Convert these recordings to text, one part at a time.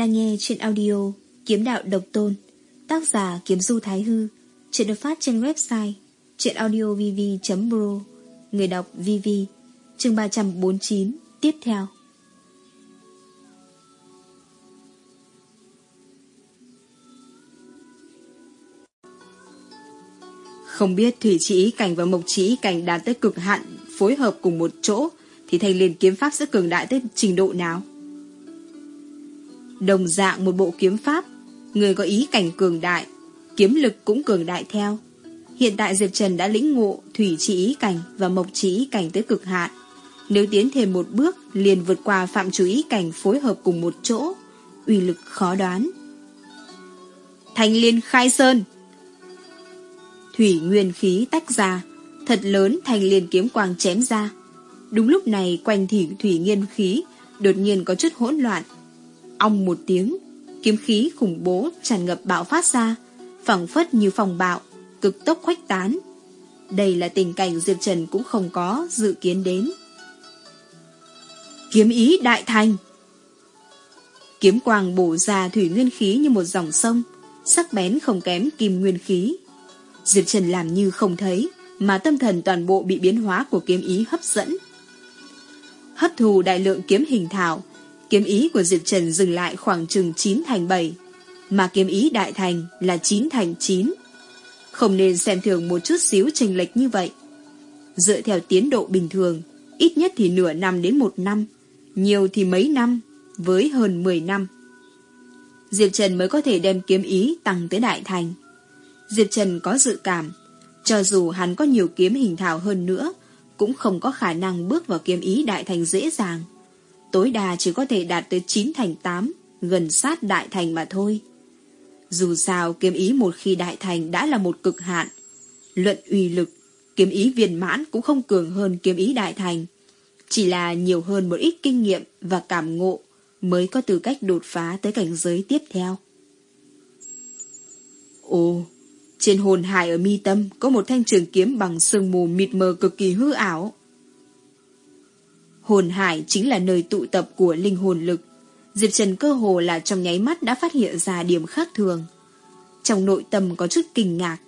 Đang nghe chuyện audio Kiếm đạo độc tôn Tác giả Kiếm Du Thái Hư Chuyện được phát trên website chuyệnaudiovv.pro, Người đọc VV chương 349 Tiếp theo Không biết Thủy Chỉ Cảnh và Mộc Chỉ Cảnh đạt tới cực hạn phối hợp cùng một chỗ thì thanh liền kiếm pháp sẽ cường đại tới trình độ nào? Đồng dạng một bộ kiếm pháp, người có ý cảnh cường đại, kiếm lực cũng cường đại theo. Hiện tại Diệp Trần đã lĩnh ngộ thủy chỉ ý cảnh và mộc chỉ ý cảnh tới cực hạn. Nếu tiến thêm một bước, liền vượt qua phạm chủ ý cảnh phối hợp cùng một chỗ, uy lực khó đoán. Thanh liên khai sơn Thủy nguyên khí tách ra, thật lớn thanh liên kiếm quang chém ra. Đúng lúc này quanh thỉ thủy nghiên khí đột nhiên có chút hỗn loạn, Ong một tiếng, kiếm khí khủng bố tràn ngập bạo phát ra, phẳng phất như phòng bạo, cực tốc khuếch tán. Đây là tình cảnh Diệp Trần cũng không có dự kiến đến. Kiếm ý đại thành Kiếm quang bổ ra thủy nguyên khí như một dòng sông, sắc bén không kém kim nguyên khí. Diệp Trần làm như không thấy, mà tâm thần toàn bộ bị biến hóa của kiếm ý hấp dẫn. Hấp thù đại lượng kiếm hình thảo, Kiếm ý của Diệp Trần dừng lại khoảng chừng 9 thành 7, mà kiếm ý đại thành là 9 thành 9. Không nên xem thường một chút xíu trình lệch như vậy. Dựa theo tiến độ bình thường, ít nhất thì nửa năm đến một năm, nhiều thì mấy năm, với hơn 10 năm. Diệp Trần mới có thể đem kiếm ý tăng tới đại thành. Diệp Trần có dự cảm, cho dù hắn có nhiều kiếm hình thảo hơn nữa, cũng không có khả năng bước vào kiếm ý đại thành dễ dàng tối đa chỉ có thể đạt tới 9 thành 8, gần sát đại thành mà thôi. Dù sao kiếm ý một khi đại thành đã là một cực hạn. Luận uy lực, kiếm ý viên mãn cũng không cường hơn kiếm ý đại thành. Chỉ là nhiều hơn một ít kinh nghiệm và cảm ngộ mới có tư cách đột phá tới cảnh giới tiếp theo. Ồ, trên hồn hải ở mi tâm có một thanh trường kiếm bằng sương mù mịt mờ cực kỳ hư ảo. Hồn hải chính là nơi tụ tập của linh hồn lực. Diệp Trần cơ hồ là trong nháy mắt đã phát hiện ra điểm khác thường. Trong nội tâm có chút kinh ngạc.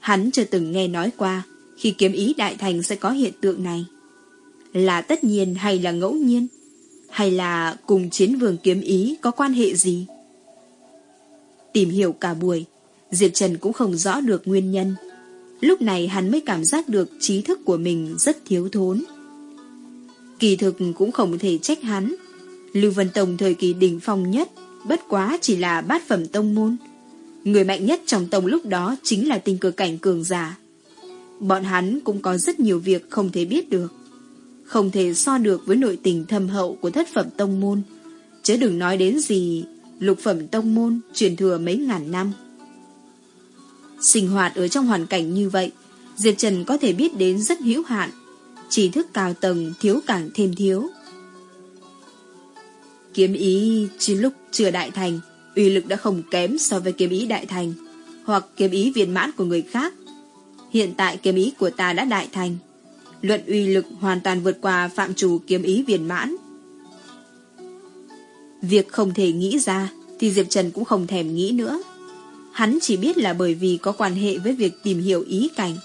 Hắn chưa từng nghe nói qua khi kiếm ý đại thành sẽ có hiện tượng này. Là tất nhiên hay là ngẫu nhiên? Hay là cùng chiến vương kiếm ý có quan hệ gì? Tìm hiểu cả buổi, Diệp Trần cũng không rõ được nguyên nhân. Lúc này hắn mới cảm giác được trí thức của mình rất thiếu thốn. Kỳ thực cũng không thể trách hắn. Lưu Vân Tông thời kỳ đỉnh phong nhất, bất quá chỉ là bát phẩm tông môn. Người mạnh nhất trong tông lúc đó chính là tình cờ cảnh cường giả. Bọn hắn cũng có rất nhiều việc không thể biết được. Không thể so được với nội tình thâm hậu của thất phẩm tông môn. Chứ đừng nói đến gì lục phẩm tông môn truyền thừa mấy ngàn năm. Sinh hoạt ở trong hoàn cảnh như vậy, Diệp Trần có thể biết đến rất hữu hạn trí thức cao tầng thiếu càng thêm thiếu. Kiếm ý trên lúc chưa đại thành, uy lực đã không kém so với kiếm ý đại thành, hoặc kiếm ý viên mãn của người khác. Hiện tại kiếm ý của ta đã đại thành, luận uy lực hoàn toàn vượt qua phạm trù kiếm ý viên mãn. Việc không thể nghĩ ra, thì Diệp Trần cũng không thèm nghĩ nữa. Hắn chỉ biết là bởi vì có quan hệ với việc tìm hiểu ý cảnh,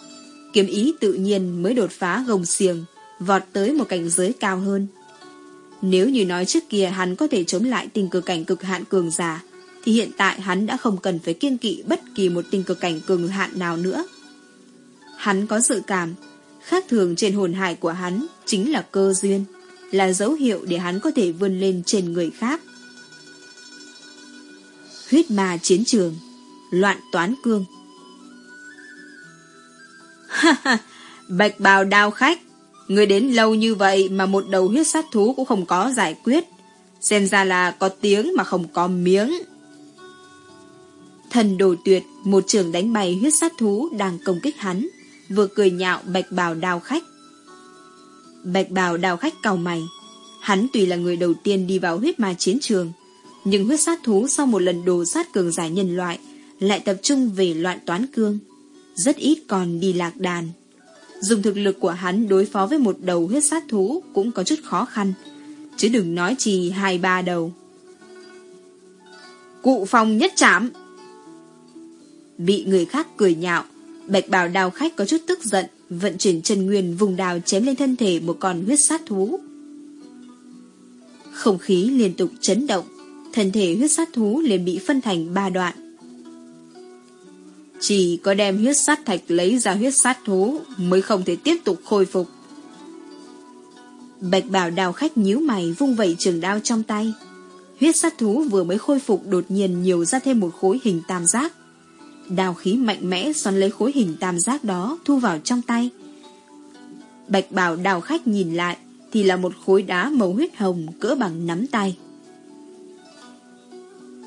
kiếm ý tự nhiên mới đột phá gồng xiềng, vọt tới một cảnh giới cao hơn. Nếu như nói trước kia hắn có thể chống lại tình cực cảnh cực hạn cường giả, thì hiện tại hắn đã không cần phải kiên kỵ bất kỳ một tình cực cảnh cường hạn nào nữa. Hắn có sự cảm, khác thường trên hồn hải của hắn chính là cơ duyên, là dấu hiệu để hắn có thể vươn lên trên người khác. Huyết ma chiến trường, loạn toán cương Bạch bào đao khách, người đến lâu như vậy mà một đầu huyết sát thú cũng không có giải quyết. Xem ra là có tiếng mà không có miếng. Thần đồ tuyệt, một trường đánh bay huyết sát thú đang công kích hắn, vừa cười nhạo bạch bào đao khách. Bạch bào đao khách cầu mày. Hắn tùy là người đầu tiên đi vào huyết ma chiến trường, nhưng huyết sát thú sau một lần đồ sát cường giải nhân loại lại tập trung về loạn toán cương rất ít còn đi lạc đàn. Dùng thực lực của hắn đối phó với một đầu huyết sát thú cũng có chút khó khăn, chứ đừng nói chỉ hai ba đầu. Cụ phong nhất chạm. Bị người khác cười nhạo, bạch bào đào khách có chút tức giận, vận chuyển chân nguyên vùng đào chém lên thân thể một con huyết sát thú. Không khí liên tục chấn động, thân thể huyết sát thú liền bị phân thành ba đoạn. Chỉ có đem huyết sát thạch lấy ra huyết sát thú mới không thể tiếp tục khôi phục. Bạch bảo đào khách nhíu mày vung vẩy trường đao trong tay. Huyết sát thú vừa mới khôi phục đột nhiên nhiều ra thêm một khối hình tam giác. Đào khí mạnh mẽ xoắn lấy khối hình tam giác đó thu vào trong tay. Bạch bảo đào khách nhìn lại thì là một khối đá màu huyết hồng cỡ bằng nắm tay.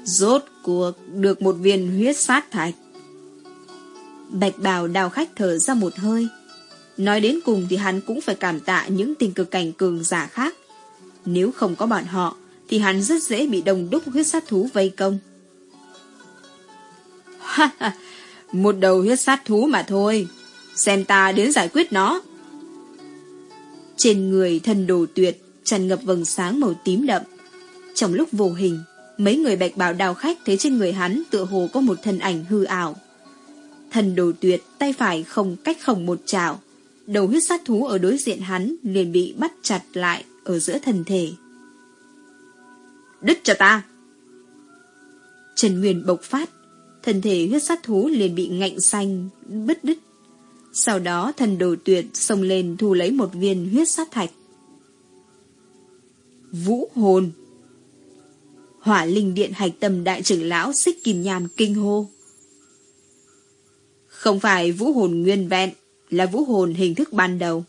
Rốt cuộc được một viên huyết sát thạch. Bạch bào đào khách thở ra một hơi. Nói đến cùng thì hắn cũng phải cảm tạ những tình cực cảnh cường giả khác. Nếu không có bọn họ, thì hắn rất dễ bị đồng đúc huyết sát thú vây công. Ha ha, một đầu huyết sát thú mà thôi. Xem ta đến giải quyết nó. Trên người thần đồ tuyệt, tràn ngập vầng sáng màu tím đậm. Trong lúc vô hình, mấy người bạch bào đào khách thấy trên người hắn tựa hồ có một thân ảnh hư ảo. Thần đồ tuyệt, tay phải không cách khổng một chảo. Đầu huyết sát thú ở đối diện hắn liền bị bắt chặt lại ở giữa thân thể. Đứt cho ta! Trần Nguyên bộc phát, thân thể huyết sát thú liền bị ngạnh xanh, bứt đứt. Sau đó thần đồ tuyệt xông lên thu lấy một viên huyết sát thạch. Vũ hồn Hỏa linh điện hạch tâm đại trưởng lão xích kim nhàm kinh hô. Không phải vũ hồn nguyên vẹn, là vũ hồn hình thức ban đầu.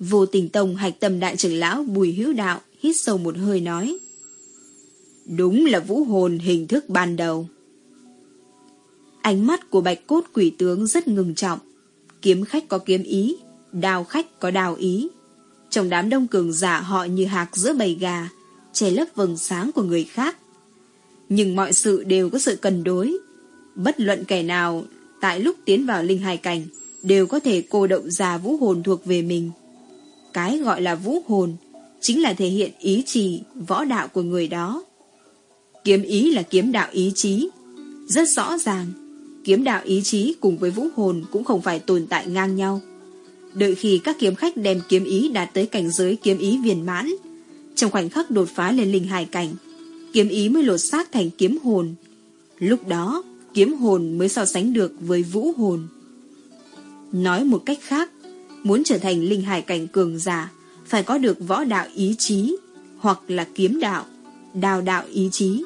Vô tình tông hạch tâm đại trưởng lão bùi hữu đạo hít sâu một hơi nói. Đúng là vũ hồn hình thức ban đầu. Ánh mắt của bạch cốt quỷ tướng rất ngừng trọng. Kiếm khách có kiếm ý, đào khách có đào ý. Trong đám đông cường giả họ như hạc giữa bầy gà, che lấp vầng sáng của người khác. Nhưng mọi sự đều có sự cân đối. Bất luận kẻ nào tại lúc tiến vào linh hài cảnh đều có thể cô động ra vũ hồn thuộc về mình. Cái gọi là vũ hồn chính là thể hiện ý chí, võ đạo của người đó. Kiếm ý là kiếm đạo ý chí. Rất rõ ràng, kiếm đạo ý chí cùng với vũ hồn cũng không phải tồn tại ngang nhau. Đợi khi các kiếm khách đem kiếm ý đạt tới cảnh giới kiếm ý viền mãn, trong khoảnh khắc đột phá lên linh hài cảnh, kiếm ý mới lột xác thành kiếm hồn. Lúc đó, kiếm hồn mới so sánh được với vũ hồn. Nói một cách khác, muốn trở thành linh hải cảnh cường giả, phải có được võ đạo ý chí, hoặc là kiếm đạo, đào đạo ý chí.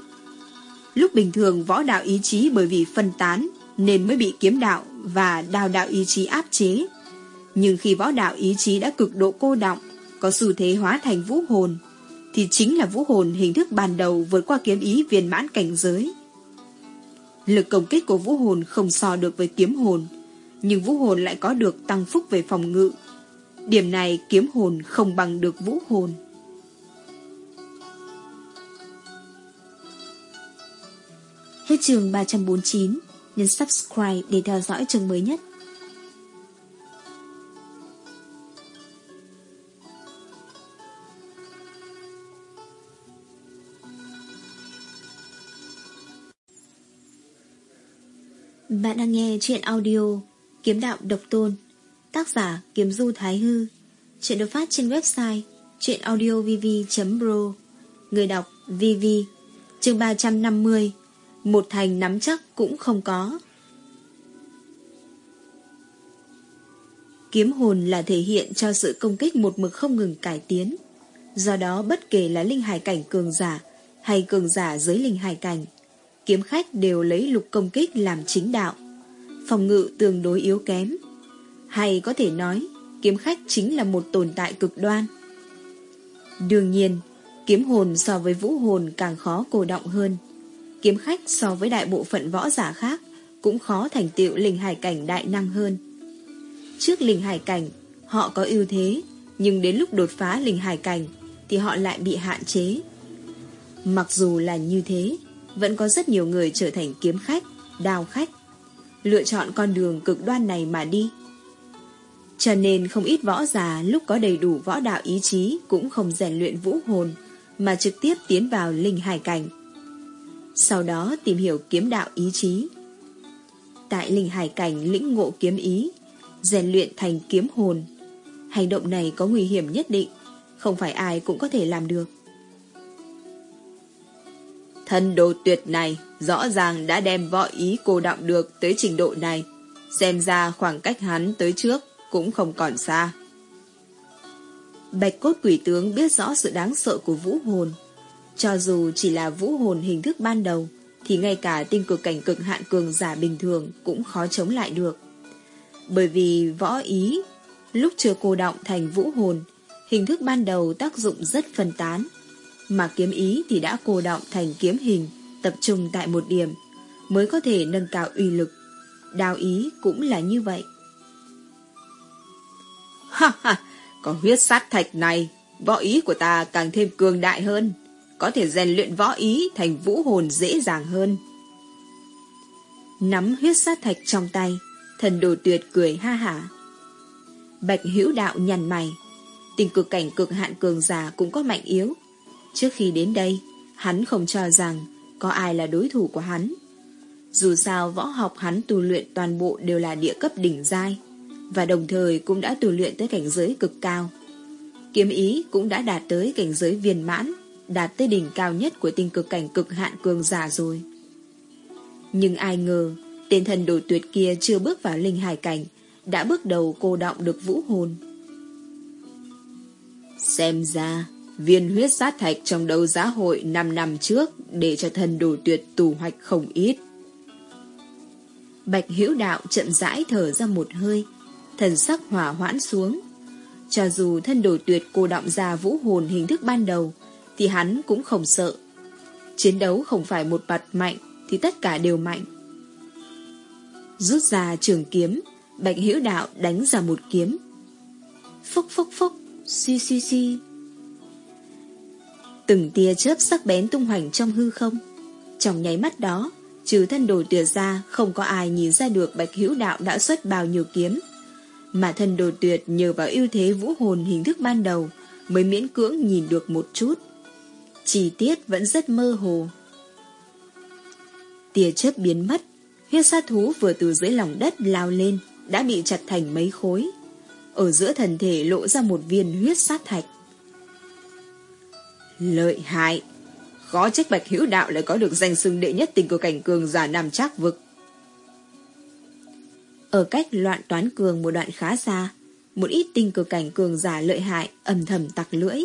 Lúc bình thường võ đạo ý chí bởi vì phân tán nên mới bị kiếm đạo và đào đạo ý chí áp chế. Nhưng khi võ đạo ý chí đã cực độ cô động, có xu thế hóa thành vũ hồn, thì chính là vũ hồn hình thức ban đầu vượt qua kiếm ý viên mãn cảnh giới. Lực công kích của vũ hồn không so được với kiếm hồn, nhưng vũ hồn lại có được tăng phúc về phòng ngự. Điểm này kiếm hồn không bằng được vũ hồn. Hết trường 349, nhấn subscribe để theo dõi trường mới nhất. Bạn đang nghe chuyện audio Kiếm đạo độc tôn, Tác giả Kiếm Du Thái Hư. Chuyện được phát trên website Chuyện audiovv.pro Người đọc VV. Chương 350 Một thành nắm chắc cũng không có. Kiếm hồn là thể hiện cho sự công kích một mực không ngừng cải tiến. Do đó, bất kể là linh hải cảnh cường giả Hay cường giả dưới linh hải cảnh kiếm khách đều lấy lục công kích làm chính đạo. Phòng ngự tương đối yếu kém. Hay có thể nói, kiếm khách chính là một tồn tại cực đoan. Đương nhiên, kiếm hồn so với vũ hồn càng khó cổ động hơn. Kiếm khách so với đại bộ phận võ giả khác cũng khó thành tựu linh hải cảnh đại năng hơn. Trước linh hải cảnh, họ có ưu thế, nhưng đến lúc đột phá linh hải cảnh thì họ lại bị hạn chế. Mặc dù là như thế, vẫn có rất nhiều người trở thành kiếm khách, đào khách, lựa chọn con đường cực đoan này mà đi. Cho nên không ít võ già lúc có đầy đủ võ đạo ý chí cũng không rèn luyện vũ hồn, mà trực tiếp tiến vào linh hải cảnh. sau đó tìm hiểu kiếm đạo ý chí. Tại linh hải cảnh lĩnh ngộ kiếm ý, rèn luyện thành kiếm hồn. Hành động này có nguy hiểm nhất định, không phải ai cũng có thể làm được thần đồ tuyệt này rõ ràng đã đem võ ý cô động được tới trình độ này. Xem ra khoảng cách hắn tới trước cũng không còn xa. Bạch cốt quỷ tướng biết rõ sự đáng sợ của vũ hồn. Cho dù chỉ là vũ hồn hình thức ban đầu, thì ngay cả tinh cực cảnh cực hạn cường giả bình thường cũng khó chống lại được. Bởi vì võ ý, lúc chưa cô động thành vũ hồn, hình thức ban đầu tác dụng rất phân tán, mà kiếm ý thì đã cô động thành kiếm hình, tập trung tại một điểm, mới có thể nâng cao uy lực. Đao ý cũng là như vậy. Ha ha, có huyết sát thạch này, võ ý của ta càng thêm cường đại hơn, có thể rèn luyện võ ý thành vũ hồn dễ dàng hơn. Nắm huyết sát thạch trong tay, thần đồ tuyệt cười ha hả. Bạch hữu đạo nhằn mày, tình cực cảnh cực hạn cường giả cũng có mạnh yếu. Trước khi đến đây, hắn không cho rằng có ai là đối thủ của hắn. Dù sao võ học hắn tu luyện toàn bộ đều là địa cấp đỉnh giai và đồng thời cũng đã tu luyện tới cảnh giới cực cao. Kiếm ý cũng đã đạt tới cảnh giới viên mãn, đạt tới đỉnh cao nhất của tinh cực cảnh cực hạn cường giả rồi. Nhưng ai ngờ, tên thần đồ tuyệt kia chưa bước vào linh hải cảnh, đã bước đầu cô động được vũ hồn. Xem ra, viên huyết sát thạch trong đấu giá hội 5 năm trước để cho thần đồ tuyệt tù hoạch không ít. Bạch Hữu Đạo chậm rãi thở ra một hơi, thần sắc hỏa hoãn xuống. Cho dù thân đồ tuyệt cô động ra vũ hồn hình thức ban đầu, thì hắn cũng không sợ. Chiến đấu không phải một mặt mạnh, thì tất cả đều mạnh. Rút ra trường kiếm, Bạch Hữu Đạo đánh ra một kiếm. Phúc phúc phúc, suy suy suy. Từng tia chớp sắc bén tung hoành trong hư không. Trong nháy mắt đó, trừ thân đồ tuyệt ra, không có ai nhìn ra được Bạch Hữu Đạo đã xuất bao nhiêu kiếm. Mà thân đồ tuyệt nhờ vào ưu thế vũ hồn hình thức ban đầu mới miễn cưỡng nhìn được một chút. Chi tiết vẫn rất mơ hồ. Tia chớp biến mất, huyết sát thú vừa từ dưới lòng đất lao lên, đã bị chặt thành mấy khối. Ở giữa thần thể lộ ra một viên huyết sát thạch. Lợi hại! Khó trách bạch hữu đạo lại có được danh xưng đệ nhất tình của cảnh cường giả nam trác vực. Ở cách loạn toán cường một đoạn khá xa, một ít tinh cực cảnh cường giả lợi hại ầm thầm tặc lưỡi.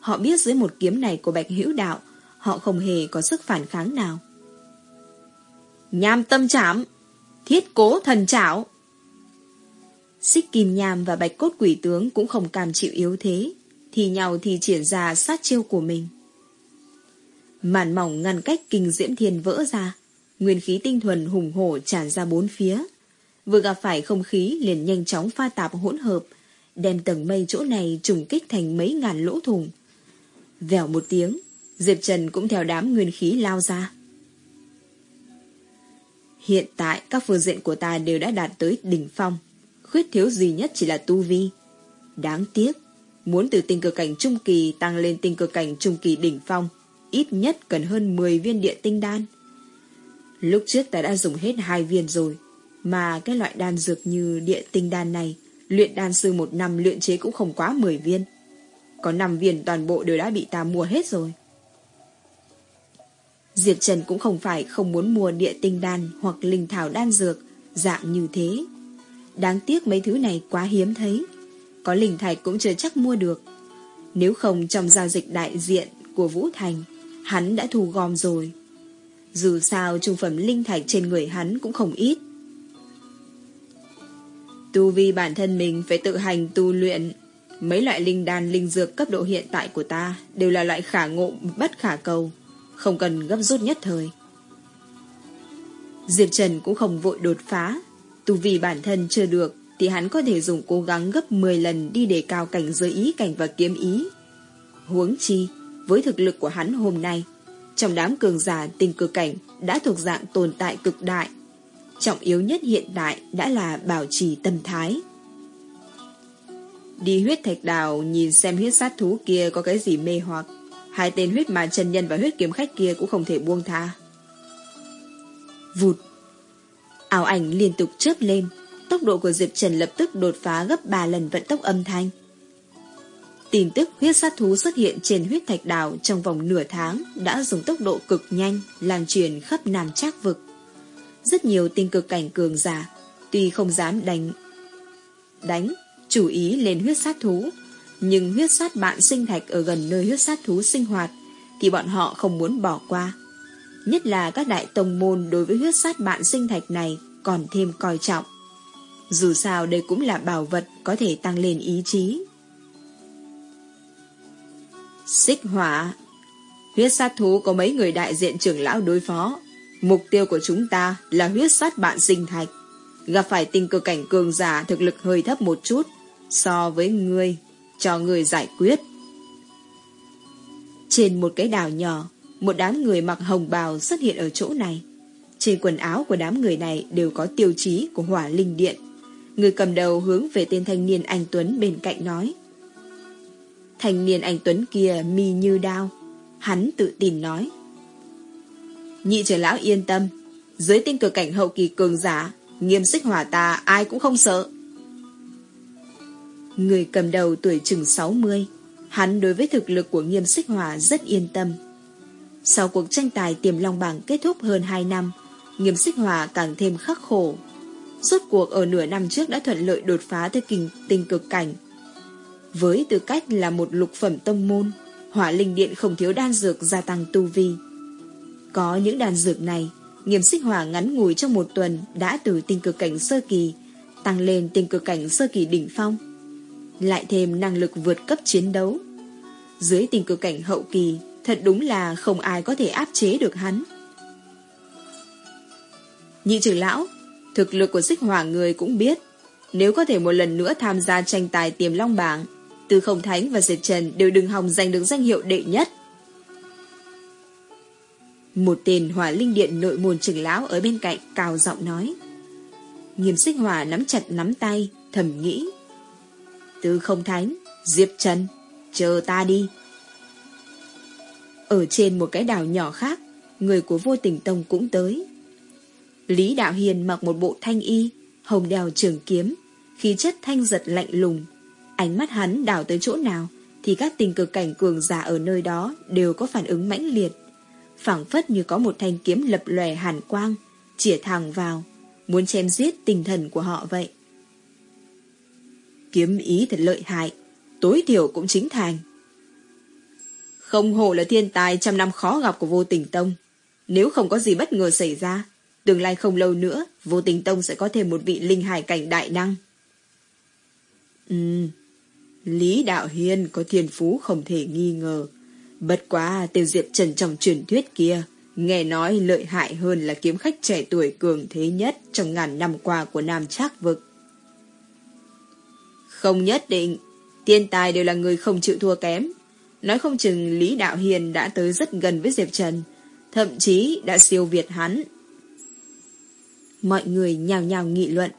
Họ biết dưới một kiếm này của Bạch Hữu Đạo, họ không hề có sức phản kháng nào. Nham tâm chảm, thiết cố thần chảo. Xích Kim Nham và Bạch Cốt Quỷ Tướng cũng không cam chịu yếu thế, thì nhau thì triển ra sát chiêu của mình. Màn mỏng ngăn cách kinh diễm thiên vỡ ra, nguyên khí tinh thuần hùng hổ tràn ra bốn phía. Vừa gặp phải không khí liền nhanh chóng pha tạp hỗn hợp, đem tầng mây chỗ này trùng kích thành mấy ngàn lỗ thủng. Vèo một tiếng, Diệp Trần cũng theo đám nguyên khí lao ra. Hiện tại các phương diện của ta đều đã đạt tới đỉnh phong, khuyết thiếu duy nhất chỉ là tu vi. Đáng tiếc, muốn từ tinh cực cảnh trung kỳ tăng lên tinh cực cảnh trung kỳ đỉnh phong, ít nhất cần hơn 10 viên địa tinh đan. Lúc trước ta đã dùng hết hai viên rồi, mà cái loại đan dược như địa tinh đan này, luyện đan sư một năm luyện chế cũng không quá 10 viên. Có 5 viên toàn bộ đều đã bị ta mua hết rồi. Diệp Trần cũng không phải không muốn mua địa tinh đan hoặc linh thảo đan dược dạng như thế. Đáng tiếc mấy thứ này quá hiếm thấy. Có linh thạch cũng chưa chắc mua được. Nếu không trong giao dịch đại diện của Vũ Thành, hắn đã thu gom rồi. Dù sao trung phẩm linh thạch trên người hắn cũng không ít. Tu vi bản thân mình phải tự hành tu luyện. Mấy loại linh đan linh dược cấp độ hiện tại của ta đều là loại khả ngộ bất khả cầu, không cần gấp rút nhất thời. Diệp Trần cũng không vội đột phá, tu vi bản thân chưa được thì hắn có thể dùng cố gắng gấp 10 lần đi đề cao cảnh giới ý cảnh và kiếm ý. Huống chi, với thực lực của hắn hôm nay, trong đám cường giả tình cực cảnh đã thuộc dạng tồn tại cực đại trọng yếu nhất hiện tại đã là bảo trì tâm thái. Đi huyết thạch đào nhìn xem huyết sát thú kia có cái gì mê hoặc. Hai tên huyết mà chân nhân và huyết kiếm khách kia cũng không thể buông tha. Vụt. Ảo ảnh liên tục chớp lên, tốc độ của Diệp Trần lập tức đột phá gấp 3 lần vận tốc âm thanh. Tin tức huyết sát thú xuất hiện trên huyết thạch đảo trong vòng nửa tháng đã dùng tốc độ cực nhanh lan truyền khắp Nam Trác vực. Rất nhiều tinh cực cảnh cường giả, tuy không dám đánh đánh, chủ ý lên huyết sát thú, nhưng huyết sát bạn sinh thạch ở gần nơi huyết sát thú sinh hoạt thì bọn họ không muốn bỏ qua. Nhất là các đại tông môn đối với huyết sát bạn sinh thạch này còn thêm coi trọng. Dù sao đây cũng là bảo vật có thể tăng lên ý chí. Xích hỏa Huyết sát thú có mấy người đại diện trưởng lão đối phó. Mục tiêu của chúng ta là huyết sát bạn sinh thạch. Gặp phải tình cơ cảnh cường giả thực lực hơi thấp một chút so với ngươi, cho ngươi giải quyết. Trên một cái đảo nhỏ, một đám người mặc hồng bào xuất hiện ở chỗ này. Trên quần áo của đám người này đều có tiêu chí của hỏa linh điện. Người cầm đầu hướng về tên thanh niên anh Tuấn bên cạnh nói. Thanh niên anh Tuấn kia mi như đao. Hắn tự tin nói. Nhị trưởng lão yên tâm. Dưới tinh cực cảnh hậu kỳ cường giả, nghiêm xích hỏa ta ai cũng không sợ. Người cầm đầu tuổi chừng 60, hắn đối với thực lực của nghiêm xích hỏa rất yên tâm. Sau cuộc tranh tài tiềm long bảng kết thúc hơn 2 năm, nghiêm xích hỏa càng thêm khắc khổ. Suốt cuộc ở nửa năm trước đã thuận lợi đột phá tới kinh tinh cực cảnh. Với tư cách là một lục phẩm tông môn, hỏa linh điện không thiếu đan dược gia tăng tu vi. Có những đan dược này, nghiêm xích hỏa ngắn ngủi trong một tuần đã từ tinh cực cảnh sơ kỳ tăng lên tinh cực cảnh sơ kỳ đỉnh phong lại thêm năng lực vượt cấp chiến đấu. Dưới tình cực cảnh hậu kỳ, thật đúng là không ai có thể áp chế được hắn. Nhị trưởng lão, thực lực của xích hỏa người cũng biết, nếu có thể một lần nữa tham gia tranh tài tiềm long bảng, tư không thánh và diệt trần đều đừng hòng giành được danh hiệu đệ nhất. Một tên hỏa linh điện nội môn trưởng lão ở bên cạnh cao giọng nói. Nghiêm xích hỏa nắm chặt nắm tay, thầm nghĩ. Tư không thánh, Diệp Trần, chờ ta đi. Ở trên một cái đảo nhỏ khác, người của vô tình tông cũng tới. Lý Đạo Hiền mặc một bộ thanh y, hồng đèo trường kiếm, khí chất thanh giật lạnh lùng. Ánh mắt hắn đảo tới chỗ nào, thì các tình cực cảnh cường giả ở nơi đó đều có phản ứng mãnh liệt. phảng phất như có một thanh kiếm lập lòe hàn quang, chỉa thẳng vào, muốn chém giết tinh thần của họ vậy. Kiếm ý thật lợi hại, tối thiểu cũng chính thành. Không hồ là thiên tài trăm năm khó gặp của vô tình tông. Nếu không có gì bất ngờ xảy ra, tương lai không lâu nữa, vô tình tông sẽ có thêm một vị linh hải cảnh đại năng. Ừm, Lý Đạo Hiên có thiên phú không thể nghi ngờ. Bất quá tiêu diệp trần trong truyền thuyết kia, nghe nói lợi hại hơn là kiếm khách trẻ tuổi cường thế nhất trong ngàn năm qua của Nam Trác Vực. Không nhất định, tiên tài đều là người không chịu thua kém. Nói không chừng Lý Đạo Hiền đã tới rất gần với Diệp Trần, thậm chí đã siêu việt hắn. Mọi người nhào nhào nghị luận.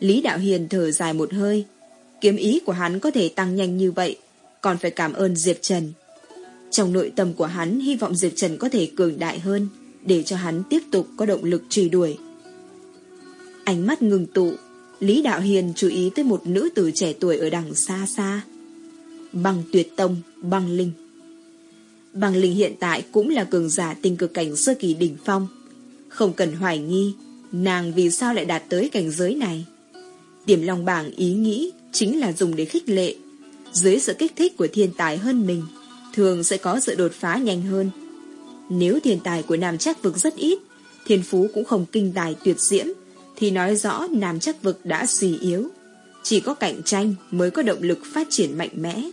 Lý Đạo Hiền thở dài một hơi, kiếm ý của hắn có thể tăng nhanh như vậy, còn phải cảm ơn Diệp Trần. Trong nội tâm của hắn hy vọng Diệp Trần có thể cường đại hơn, để cho hắn tiếp tục có động lực truy đuổi. Ánh mắt ngừng tụ, Lý Đạo Hiền chú ý tới một nữ tử trẻ tuổi ở đằng xa xa. Bằng tuyệt tông, băng linh. Băng linh hiện tại cũng là cường giả tinh cực cảnh sơ kỳ đỉnh phong. Không cần hoài nghi, nàng vì sao lại đạt tới cảnh giới này. điểm lòng bảng ý nghĩ chính là dùng để khích lệ. Dưới sự kích thích của thiên tài hơn mình, thường sẽ có sự đột phá nhanh hơn. Nếu thiên tài của nam chắc vực rất ít, thiên phú cũng không kinh tài tuyệt diễm, thì nói rõ Nam chắc vực đã suy yếu. Chỉ có cạnh tranh mới có động lực phát triển mạnh mẽ.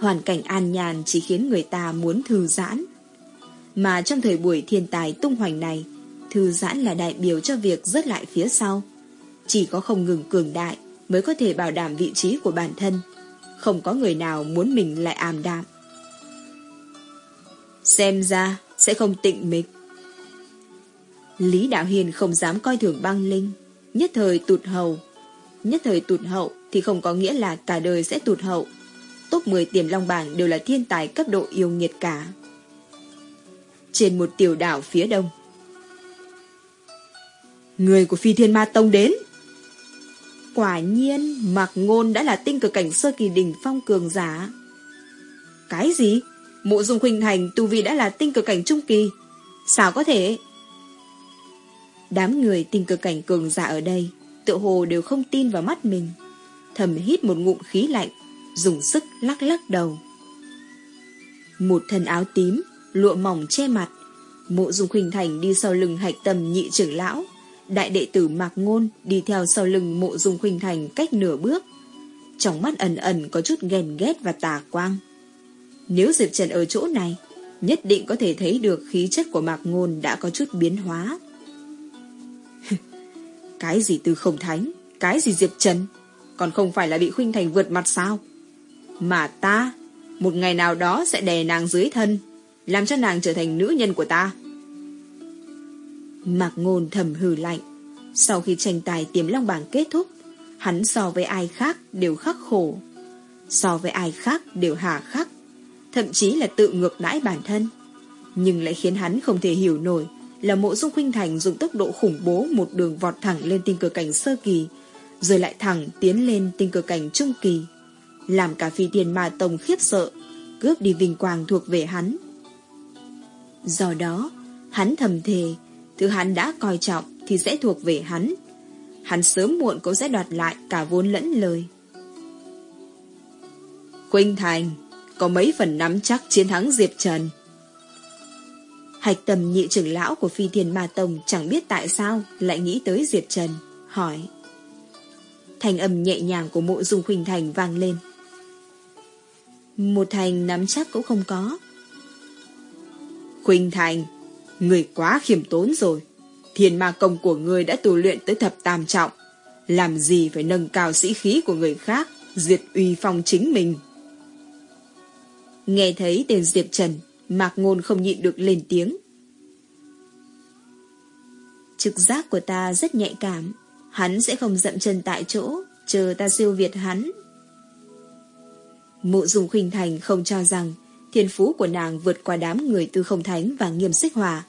Hoàn cảnh an nhàn chỉ khiến người ta muốn thư giãn. Mà trong thời buổi thiên tài tung hoành này, thư giãn là đại biểu cho việc rớt lại phía sau. Chỉ có không ngừng cường đại mới có thể bảo đảm vị trí của bản thân. Không có người nào muốn mình lại ảm đạm. Xem ra sẽ không tịnh mịch. Lý Đạo Hiền không dám coi thường băng linh, nhất thời tụt hầu. Nhất thời tụt hậu thì không có nghĩa là cả đời sẽ tụt hậu. Top 10 tiềm long bảng đều là thiên tài cấp độ yêu nghiệt cả. Trên một tiểu đảo phía đông, Người của phi thiên ma tông đến. Quả nhiên, Mạc Ngôn đã là tinh cực cảnh sơ kỳ đỉnh phong cường giả. Cái gì? Mộ dung khuynh thành tu vi đã là tinh cực cảnh trung kỳ. Sao có thể? Đám người tinh cực cảnh cường giả ở đây tự hồ đều không tin vào mắt mình. Thầm hít một ngụm khí lạnh, dùng sức lắc lắc đầu. Một thân áo tím, lụa mỏng che mặt, mộ dung khuynh thành đi sau lưng hạch tầm nhị trưởng lão, đại đệ tử Mạc Ngôn đi theo sau lưng mộ dung khuynh thành cách nửa bước. Trong mắt ẩn ẩn có chút ghen ghét và tà quang. Nếu Diệp Trần ở chỗ này, nhất định có thể thấy được khí chất của Mạc Ngôn đã có chút biến hóa. cái gì từ không thánh, cái gì Diệp Trần, còn không phải là bị khuynh thành vượt mặt sao? Mà ta, một ngày nào đó sẽ đè nàng dưới thân, làm cho nàng trở thành nữ nhân của ta. Mạc Ngôn thầm hừ lạnh. Sau khi tranh tài tiềm long bảng kết thúc, hắn so với ai khác đều khắc khổ. So với ai khác đều hà khắc. Thậm chí là tự ngược đãi bản thân. Nhưng lại khiến hắn không thể hiểu nổi là mộ dung khuynh thành dùng tốc độ khủng bố một đường vọt thẳng lên tinh cửa cảnh sơ kỳ, rồi lại thẳng tiến lên tinh cửa cảnh trung kỳ. Làm cả phi tiền ma tông khiếp sợ, cướp đi vinh quang thuộc về hắn. Do đó, hắn thầm thề Thứ hắn đã coi trọng thì sẽ thuộc về hắn. Hắn sớm muộn cũng sẽ đoạt lại cả vốn lẫn lời. Khuynh Thành, có mấy phần nắm chắc chiến thắng Diệp Trần. Hạch tầm nhị trưởng lão của phi thiên ma tông chẳng biết tại sao lại nghĩ tới Diệp Trần, hỏi. Thành âm nhẹ nhàng của mộ dung Khuynh Thành vang lên. Một thành nắm chắc cũng không có. Khuynh Thành, Người quá khiêm tốn rồi. Thiên ma công của người đã tu luyện tới thập tam trọng. Làm gì phải nâng cao sĩ khí của người khác, diệt uy phong chính mình. Nghe thấy tên Diệp Trần, Mạc Ngôn không nhịn được lên tiếng. Trực giác của ta rất nhạy cảm, hắn sẽ không dậm chân tại chỗ, chờ ta siêu việt hắn. Mộ dùng khuynh thành không cho rằng thiên phú của nàng vượt qua đám người tư không thánh và nghiêm xích hòa.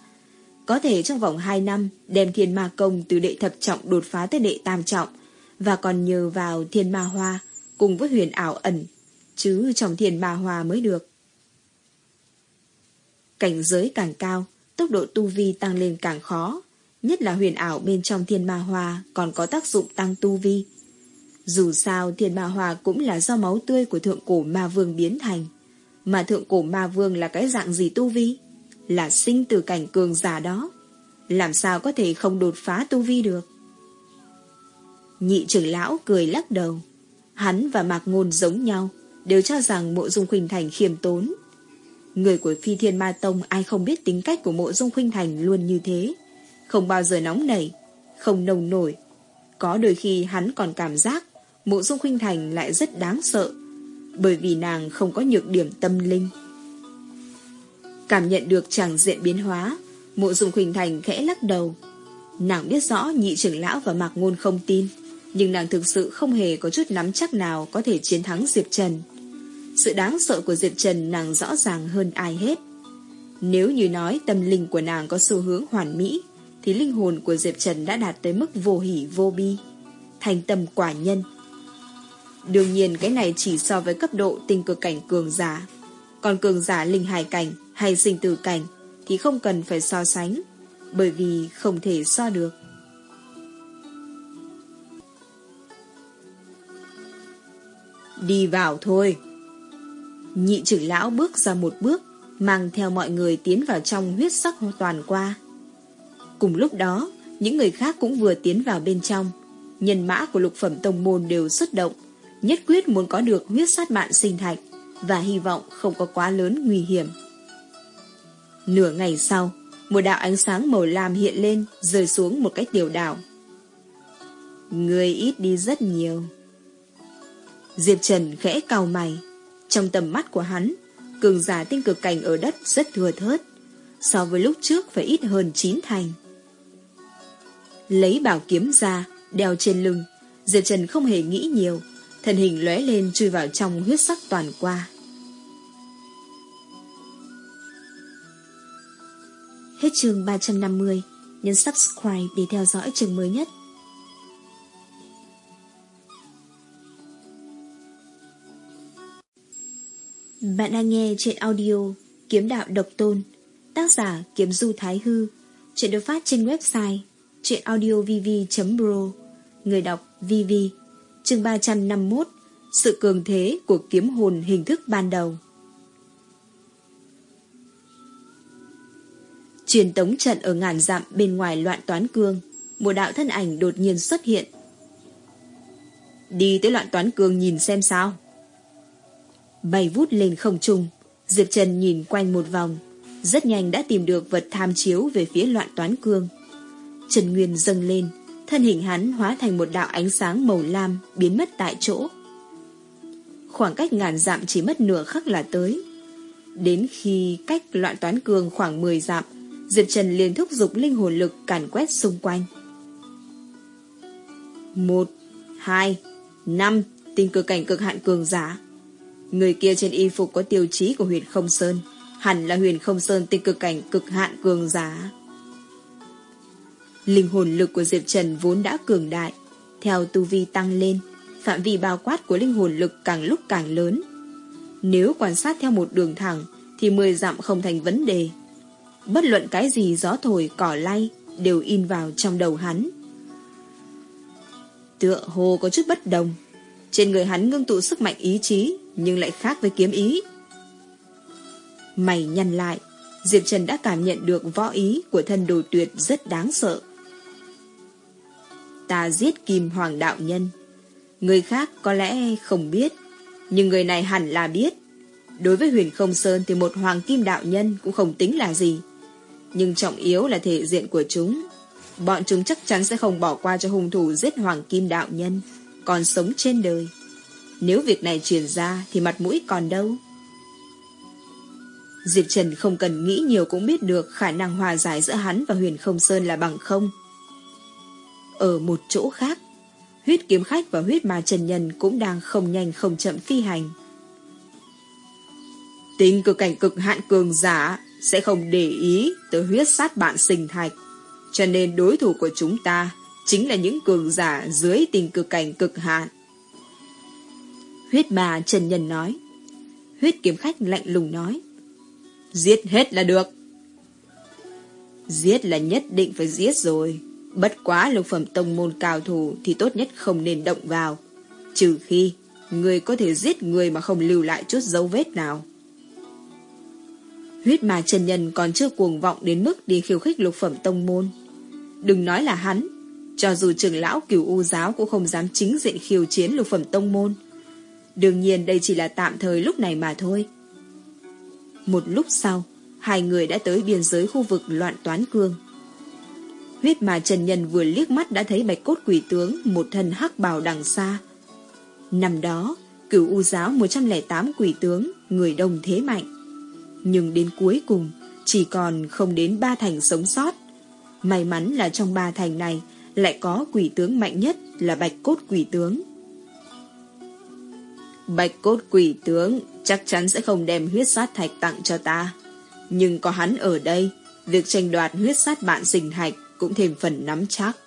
Có thể trong vòng 2 năm đem thiên ma công từ đệ thập trọng đột phá tới đệ tam trọng và còn nhờ vào thiên ma hoa cùng với huyền ảo ẩn chứ trong thiên ma hoa mới được. Cảnh giới càng cao, tốc độ tu vi tăng lên càng khó, nhất là huyền ảo bên trong thiên ma hoa còn có tác dụng tăng tu vi. Dù sao thiên ma hoa cũng là do máu tươi của thượng cổ ma vương biến thành. Mà thượng cổ ma vương là cái dạng gì tu vi? Là sinh từ cảnh cường giả đó. Làm sao có thể không đột phá tu vi được? Nhị trưởng lão cười lắc đầu. Hắn và Mạc Ngôn giống nhau, đều cho rằng mộ dung khuynh thành khiêm tốn. Người của phi thiên ma tông ai không biết tính cách của mộ dung khuynh thành luôn như thế. Không bao giờ nóng nảy, không nồng nổi. Có đôi khi hắn còn cảm giác mộ dung khuynh thành lại rất đáng sợ bởi vì nàng không có nhược điểm tâm linh. Cảm nhận được chàng diện biến hóa, mộ dung khuynh thành khẽ lắc đầu. Nàng biết rõ nhị trưởng lão và mạc ngôn không tin, nhưng nàng thực sự không hề có chút nắm chắc nào có thể chiến thắng Diệp Trần. Sự đáng sợ của Diệp Trần nàng rõ ràng hơn ai hết. Nếu như nói tâm linh của nàng có xu hướng hoàn mỹ, thì linh hồn của Diệp Trần đã đạt tới mức vô hỷ vô bi. Thành tâm quả nhân, Đương nhiên cái này chỉ so với cấp độ tinh cực cảnh cường giả. Còn cường giả linh hài cảnh hay sinh tử cảnh thì không cần phải so sánh, bởi vì không thể so được. Đi vào thôi. Nhị trưởng lão bước ra một bước, mang theo mọi người tiến vào trong huyết sắc toàn qua. Cùng lúc đó, những người khác cũng vừa tiến vào bên trong. Nhân mã của lục phẩm tông môn đều xuất động, nhất quyết muốn có được huyết sát mạng sinh thạch và hy vọng không có quá lớn nguy hiểm. Nửa ngày sau, một đạo ánh sáng màu lam hiện lên rơi xuống một cái tiểu đảo. Người ít đi rất nhiều. Diệp Trần khẽ cau mày. Trong tầm mắt của hắn, cường giả tinh cực cảnh ở đất rất thừa thớt, so với lúc trước phải ít hơn chín thành. Lấy bảo kiếm ra, đeo trên lưng, Diệp Trần không hề nghĩ nhiều, thân hình lóe lên chui vào trong huyết sắc toàn qua. Hết chương 350, nhấn subscribe để theo dõi chương mới nhất. Bạn đang nghe trên audio Kiếm Đạo Độc Tôn, tác giả Kiếm Du Thái Hư, chuyện được phát trên website chuyenaudiovv.pro, người đọc VV, chương 351, sự cường thế của kiếm hồn hình thức ban đầu. Truyền tống trận ở ngàn dặm bên ngoài loạn toán cương, một đạo thân ảnh đột nhiên xuất hiện. Đi tới loạn toán cương nhìn xem sao. Bay vút lên không trung, Diệp Trần nhìn quanh một vòng, rất nhanh đã tìm được vật tham chiếu về phía loạn toán cương. Trần Nguyên dâng lên, thân hình hắn hóa thành một đạo ánh sáng màu lam biến mất tại chỗ. Khoảng cách ngàn dặm chỉ mất nửa khắc là tới. Đến khi cách loạn toán cường khoảng 10 dặm, Diệp Trần liền thúc giục linh hồn lực càn quét xung quanh. Một, hai, năm, tinh cực cảnh cực hạn cường giả. Người kia trên y phục có tiêu chí của huyền không sơn, hẳn là huyền không sơn tinh cực cảnh cực hạn cường giả. Linh hồn lực của Diệp Trần vốn đã cường đại, theo tu vi tăng lên, phạm vi bao quát của linh hồn lực càng lúc càng lớn. Nếu quan sát theo một đường thẳng, thì 10 dặm không thành vấn đề. Bất luận cái gì gió thổi, cỏ lay, đều in vào trong đầu hắn. Tựa hồ có chút bất đồng. Trên người hắn ngưng tụ sức mạnh ý chí, nhưng lại khác với kiếm ý. Mày nhăn lại, Diệp Trần đã cảm nhận được võ ý của thân đồ tuyệt rất đáng sợ. Ta giết kim hoàng đạo nhân. Người khác có lẽ không biết, nhưng người này hẳn là biết. Đối với huyền không sơn thì một hoàng kim đạo nhân cũng không tính là gì. Nhưng trọng yếu là thể diện của chúng. Bọn chúng chắc chắn sẽ không bỏ qua cho hung thủ giết hoàng kim đạo nhân, còn sống trên đời. Nếu việc này truyền ra thì mặt mũi còn đâu. Diệp Trần không cần nghĩ nhiều cũng biết được khả năng hòa giải giữa hắn và huyền không sơn là bằng không. Ở một chỗ khác, huyết kiếm khách và huyết ma trần nhân cũng đang không nhanh không chậm phi hành. Tính cực cảnh cực hạn cường giả sẽ không để ý tới huyết sát bạn sinh thạch. Cho nên đối thủ của chúng ta chính là những cường giả dưới tình cực cảnh cực hạn. Huyết ma Trần Nhân nói. Huyết kiếm khách lạnh lùng nói. Giết hết là được. Giết là nhất định phải giết rồi. Bất quá lục phẩm tông môn cao thủ thì tốt nhất không nên động vào. Trừ khi người có thể giết người mà không lưu lại chút dấu vết nào. Huyết mà Trần Nhân còn chưa cuồng vọng đến mức đi khiêu khích lục phẩm tông môn. Đừng nói là hắn, cho dù trưởng lão cửu u giáo cũng không dám chính diện khiêu chiến lục phẩm tông môn. Đương nhiên đây chỉ là tạm thời lúc này mà thôi. Một lúc sau, hai người đã tới biên giới khu vực loạn toán cương. Huyết mà Trần Nhân vừa liếc mắt đã thấy bạch cốt quỷ tướng một thân hắc bào đằng xa. Năm đó, cửu u giáo 108 quỷ tướng, người đông thế mạnh. Nhưng đến cuối cùng, chỉ còn không đến ba thành sống sót. May mắn là trong ba thành này lại có quỷ tướng mạnh nhất là bạch cốt quỷ tướng. Bạch cốt quỷ tướng chắc chắn sẽ không đem huyết sát thạch tặng cho ta. Nhưng có hắn ở đây, việc tranh đoạt huyết sát bạn sinh thạch cũng thêm phần nắm chắc.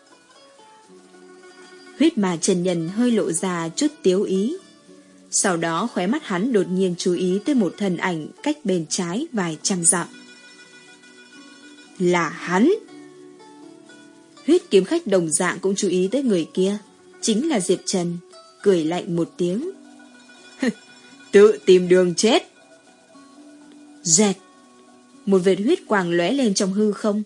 Huyết mà Trần Nhân hơi lộ ra chút tiếu ý. Sau đó khóe mắt hắn đột nhiên chú ý tới một thân ảnh cách bên trái vài trăm dặm. Là hắn! Huyết kiếm khách đồng dạng cũng chú ý tới người kia, chính là Diệp Trần, cười lạnh một tiếng. Tự tìm đường chết! Dẹt! Một vệt huyết quàng lóe lên trong hư không,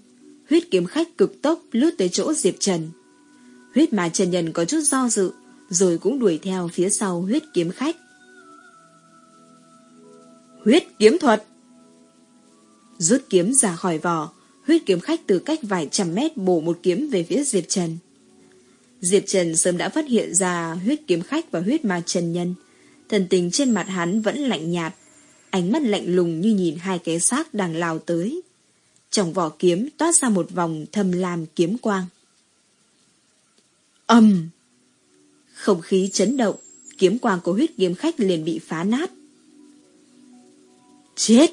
huyết kiếm khách cực tốc lướt tới chỗ Diệp Trần. Huyết mà Trần Nhân có chút do dự, rồi cũng đuổi theo phía sau huyết kiếm khách. Huyết kiếm thuật Rút kiếm ra khỏi vỏ, huyết kiếm khách từ cách vài trăm mét bổ một kiếm về phía Diệp Trần. Diệp Trần sớm đã phát hiện ra huyết kiếm khách và huyết ma Trần Nhân. Thần tình trên mặt hắn vẫn lạnh nhạt, ánh mắt lạnh lùng như nhìn hai cái xác đang lao tới. Trong vỏ kiếm toát ra một vòng thâm lam kiếm quang. Âm! Không khí chấn động, kiếm quang của huyết kiếm khách liền bị phá nát. Chết!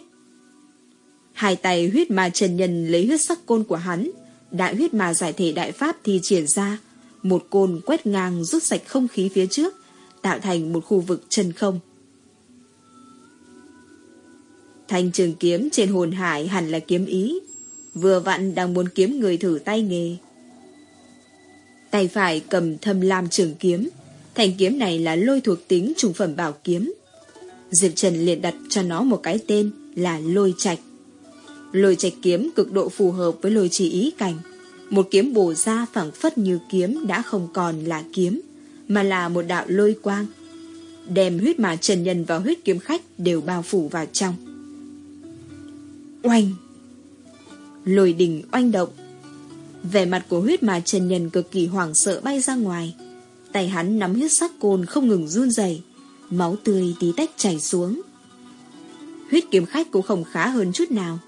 Hai tay huyết ma trần nhân lấy huyết sắc côn của hắn, đại huyết mà giải thể đại pháp thì triển ra, một côn quét ngang rút sạch không khí phía trước, tạo thành một khu vực chân không. Thanh trường kiếm trên hồn hải hẳn là kiếm ý, vừa vặn đang muốn kiếm người thử tay nghề. Tay phải cầm thâm lam trường kiếm, thanh kiếm này là lôi thuộc tính trùng phẩm bảo kiếm. Diệp Trần liền đặt cho nó một cái tên là lôi trạch. Lôi trạch kiếm cực độ phù hợp với lôi chỉ ý cảnh. Một kiếm bổ ra phẳng phất như kiếm đã không còn là kiếm, mà là một đạo lôi quang. Đem huyết mà trần nhân vào huyết kiếm khách đều bao phủ vào trong. Oanh! lồi đỉnh oanh động. Vẻ mặt của huyết mà trần nhân cực kỳ hoảng sợ bay ra ngoài. Tay hắn nắm huyết sắc côn không ngừng run rẩy máu tươi tí tách chảy xuống. Huyết kiếm khách cũng không khá hơn chút nào.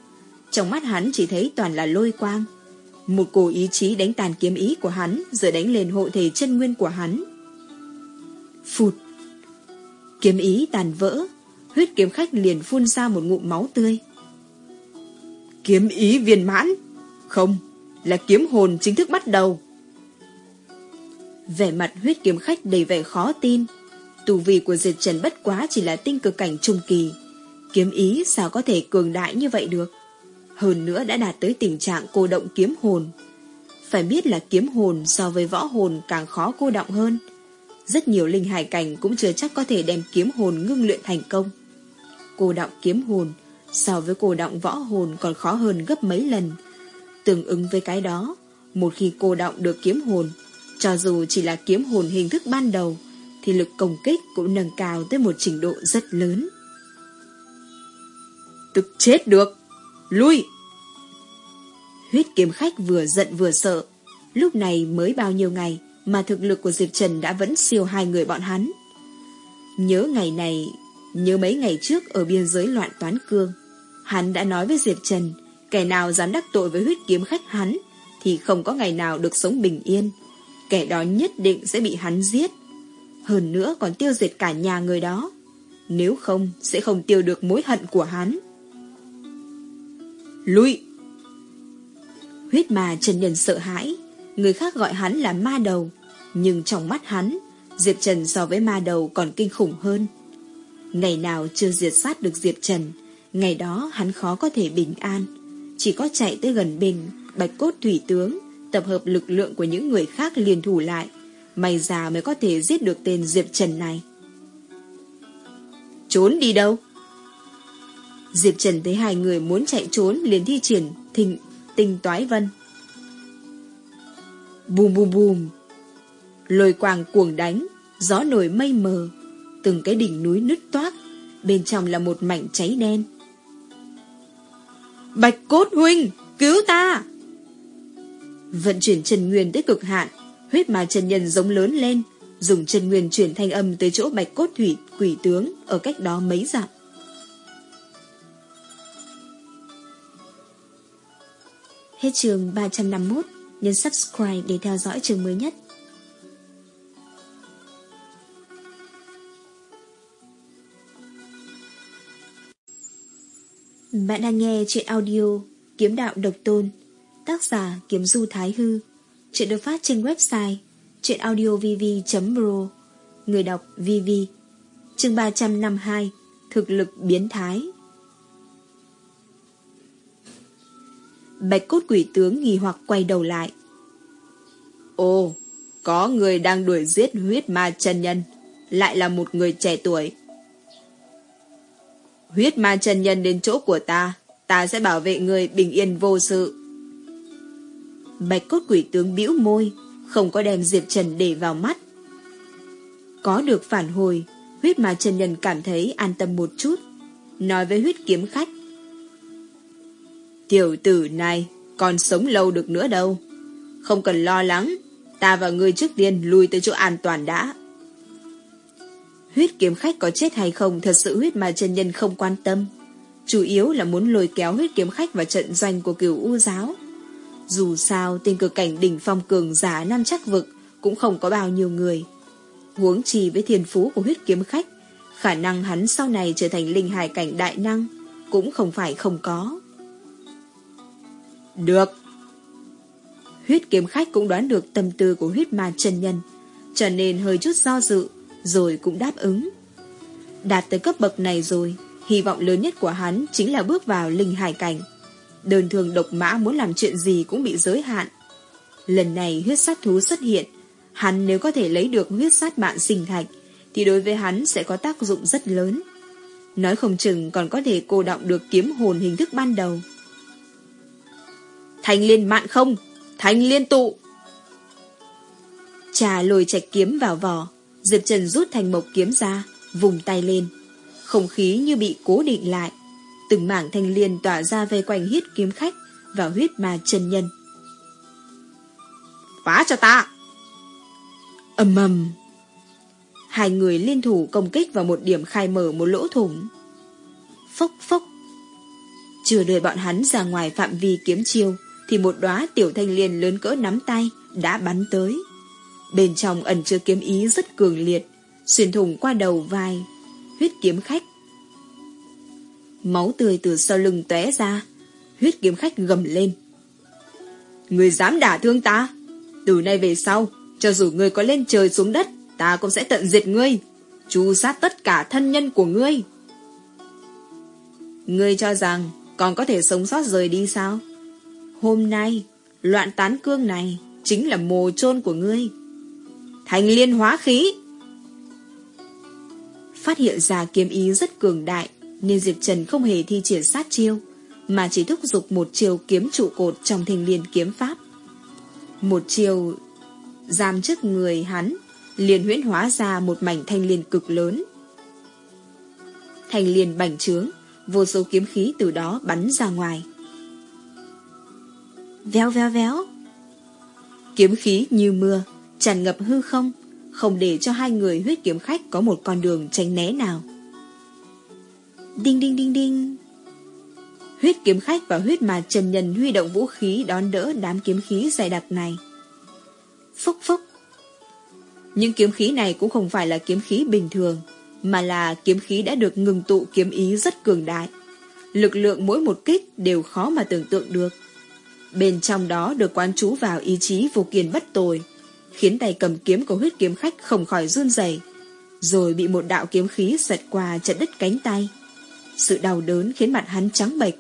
Trong mắt hắn chỉ thấy toàn là lôi quang. Một cổ ý chí đánh tàn kiếm ý của hắn rồi đánh lên hộ thể chân nguyên của hắn. Phụt! Kiếm ý tàn vỡ, huyết kiếm khách liền phun ra một ngụm máu tươi. Kiếm ý viên mãn? Không, là kiếm hồn chính thức bắt đầu. Vẻ mặt huyết kiếm khách đầy vẻ khó tin. Tù vị của diệt trần bất quá chỉ là tinh cực cảnh trung kỳ. Kiếm ý sao có thể cường đại như vậy được? Hơn nữa đã đạt tới tình trạng cô động kiếm hồn. Phải biết là kiếm hồn so với võ hồn càng khó cô động hơn. Rất nhiều linh hải cảnh cũng chưa chắc có thể đem kiếm hồn ngưng luyện thành công. Cô động kiếm hồn so với cô động võ hồn còn khó hơn gấp mấy lần. Tương ứng với cái đó, một khi cô động được kiếm hồn, cho dù chỉ là kiếm hồn hình thức ban đầu, thì lực công kích cũng nâng cao tới một trình độ rất lớn. Tức chết được! Lui! Huyết kiếm khách vừa giận vừa sợ. Lúc này mới bao nhiêu ngày mà thực lực của Diệp Trần đã vẫn siêu hai người bọn hắn. Nhớ ngày này, nhớ mấy ngày trước ở biên giới loạn toán cương. Hắn đã nói với Diệp Trần, kẻ nào dám đắc tội với huyết kiếm khách hắn, thì không có ngày nào được sống bình yên. Kẻ đó nhất định sẽ bị hắn giết. Hơn nữa còn tiêu diệt cả nhà người đó. Nếu không, sẽ không tiêu được mối hận của hắn. Lui! Huyết mà Trần Nhân sợ hãi, người khác gọi hắn là ma đầu, nhưng trong mắt hắn, Diệp Trần so với ma đầu còn kinh khủng hơn. Ngày nào chưa diệt sát được Diệp Trần, ngày đó hắn khó có thể bình an, chỉ có chạy tới gần bên bạch cốt thủy tướng, tập hợp lực lượng của những người khác liền thủ lại, may ra mới có thể giết được tên Diệp Trần này. Trốn đi đâu? Diệp Trần thấy hai người muốn chạy trốn liền thi triển thình tinh toái vân. Bùm bùm bùm. Lôi quàng cuồng đánh, gió nổi mây mờ, từng cái đỉnh núi nứt toác, bên trong là một mảnh cháy đen. Bạch cốt huynh, cứu ta! Vận chuyển chân nguyên tới cực hạn, huyết mà chân nhân giống lớn lên, dùng chân nguyên chuyển thanh âm tới chỗ bạch cốt thủy quỷ tướng ở cách đó mấy dặm. Hết trường 351, nhấn subscribe để theo dõi trường mới nhất. Bạn đang nghe chuyện audio Kiếm đạo độc tôn Tác giả Kiếm Du Thái Hư Chuyện được phát trên website chuyenaudiovv.pro Người đọc VV Chương 352 Thực lực biến thái Bạch cốt quỷ tướng nghi hoặc quay đầu lại. Ồ, có người đang đuổi giết huyết ma chân nhân, lại là một người trẻ tuổi. Huyết ma chân nhân đến chỗ của ta, ta sẽ bảo vệ người bình yên vô sự. Bạch cốt quỷ tướng bĩu môi, không có đem Diệp Trần để vào mắt. Có được phản hồi, huyết ma chân nhân cảm thấy an tâm một chút, nói với huyết kiếm khách. Tiểu tử này còn sống lâu được nữa đâu. Không cần lo lắng, ta và ngươi trước tiên lui tới chỗ an toàn đã. Huyết kiếm khách có chết hay không thật sự huyết mà chân nhân không quan tâm. Chủ yếu là muốn lôi kéo huyết kiếm khách vào trận doanh của cửu u giáo. Dù sao, tên cực cảnh đỉnh phong cường giả nam chắc vực cũng không có bao nhiêu người. Huống chi với thiên phú của huyết kiếm khách, khả năng hắn sau này trở thành linh hài cảnh đại năng cũng không phải không có. Được. Huyết kiếm khách cũng đoán được tâm tư của huyết ma chân nhân, cho nên hơi chút do dự, rồi cũng đáp ứng. Đạt tới cấp bậc này rồi, hy vọng lớn nhất của hắn chính là bước vào linh hải cảnh. Đơn thường độc mã muốn làm chuyện gì cũng bị giới hạn. Lần này huyết sát thú xuất hiện, hắn nếu có thể lấy được huyết sát mạng sinh thạch, thì đối với hắn sẽ có tác dụng rất lớn. Nói không chừng còn có thể cô động được kiếm hồn hình thức ban đầu. Thành liên mạn không, thành liên tụ. Trà lồi chạch kiếm vào vỏ, Diệp Trần rút thành mộc kiếm ra, vùng tay lên. Không khí như bị cố định lại. Từng mảng thanh liên tỏa ra vây quanh huyết kiếm khách và huyết ma chân nhân. Phá cho ta! ầm ầm Hai người liên thủ công kích vào một điểm khai mở một lỗ thủng. Phốc phốc. Chưa đợi bọn hắn ra ngoài phạm vi kiếm chiêu, thì một đóa tiểu thanh liên lớn cỡ nắm tay đã bắn tới. Bên trong ẩn chứa kiếm ý rất cường liệt, xuyên thủng qua đầu vai, huyết kiếm khách. Máu tươi từ sau lưng tóe ra, huyết kiếm khách gầm lên. Người dám đả thương ta? Từ nay về sau, cho dù người có lên trời xuống đất, ta cũng sẽ tận diệt ngươi, chu sát tất cả thân nhân của ngươi. Ngươi cho rằng còn có thể sống sót rời đi sao? Hôm nay, loạn tán cương này chính là mồ chôn của ngươi. Thành liên hóa khí. Phát hiện ra kiếm ý rất cường đại, nên Diệp Trần không hề thi triển sát chiêu, mà chỉ thúc giục một chiều kiếm trụ cột trong thành liên kiếm pháp. Một chiều giam trước người hắn, liền huyễn hóa ra một mảnh thanh liên cực lớn. Thanh liên bành trướng, vô số kiếm khí từ đó bắn ra ngoài. Véo véo véo. Kiếm khí như mưa, tràn ngập hư không, không để cho hai người huyết kiếm khách có một con đường tránh né nào. Đinh đinh đinh đinh. Huyết kiếm khách và huyết mà trần nhân huy động vũ khí đón đỡ đám kiếm khí dày đặc này. Phúc phúc. Những kiếm khí này cũng không phải là kiếm khí bình thường, mà là kiếm khí đã được ngừng tụ kiếm ý rất cường đại. Lực lượng mỗi một kích đều khó mà tưởng tượng được. Bên trong đó được quán trú vào ý chí vô kiền bất tồi, khiến tay cầm kiếm của huyết kiếm khách không khỏi run rẩy, rồi bị một đạo kiếm khí giật qua chặt đứt cánh tay. Sự đau đớn khiến mặt hắn trắng bệch.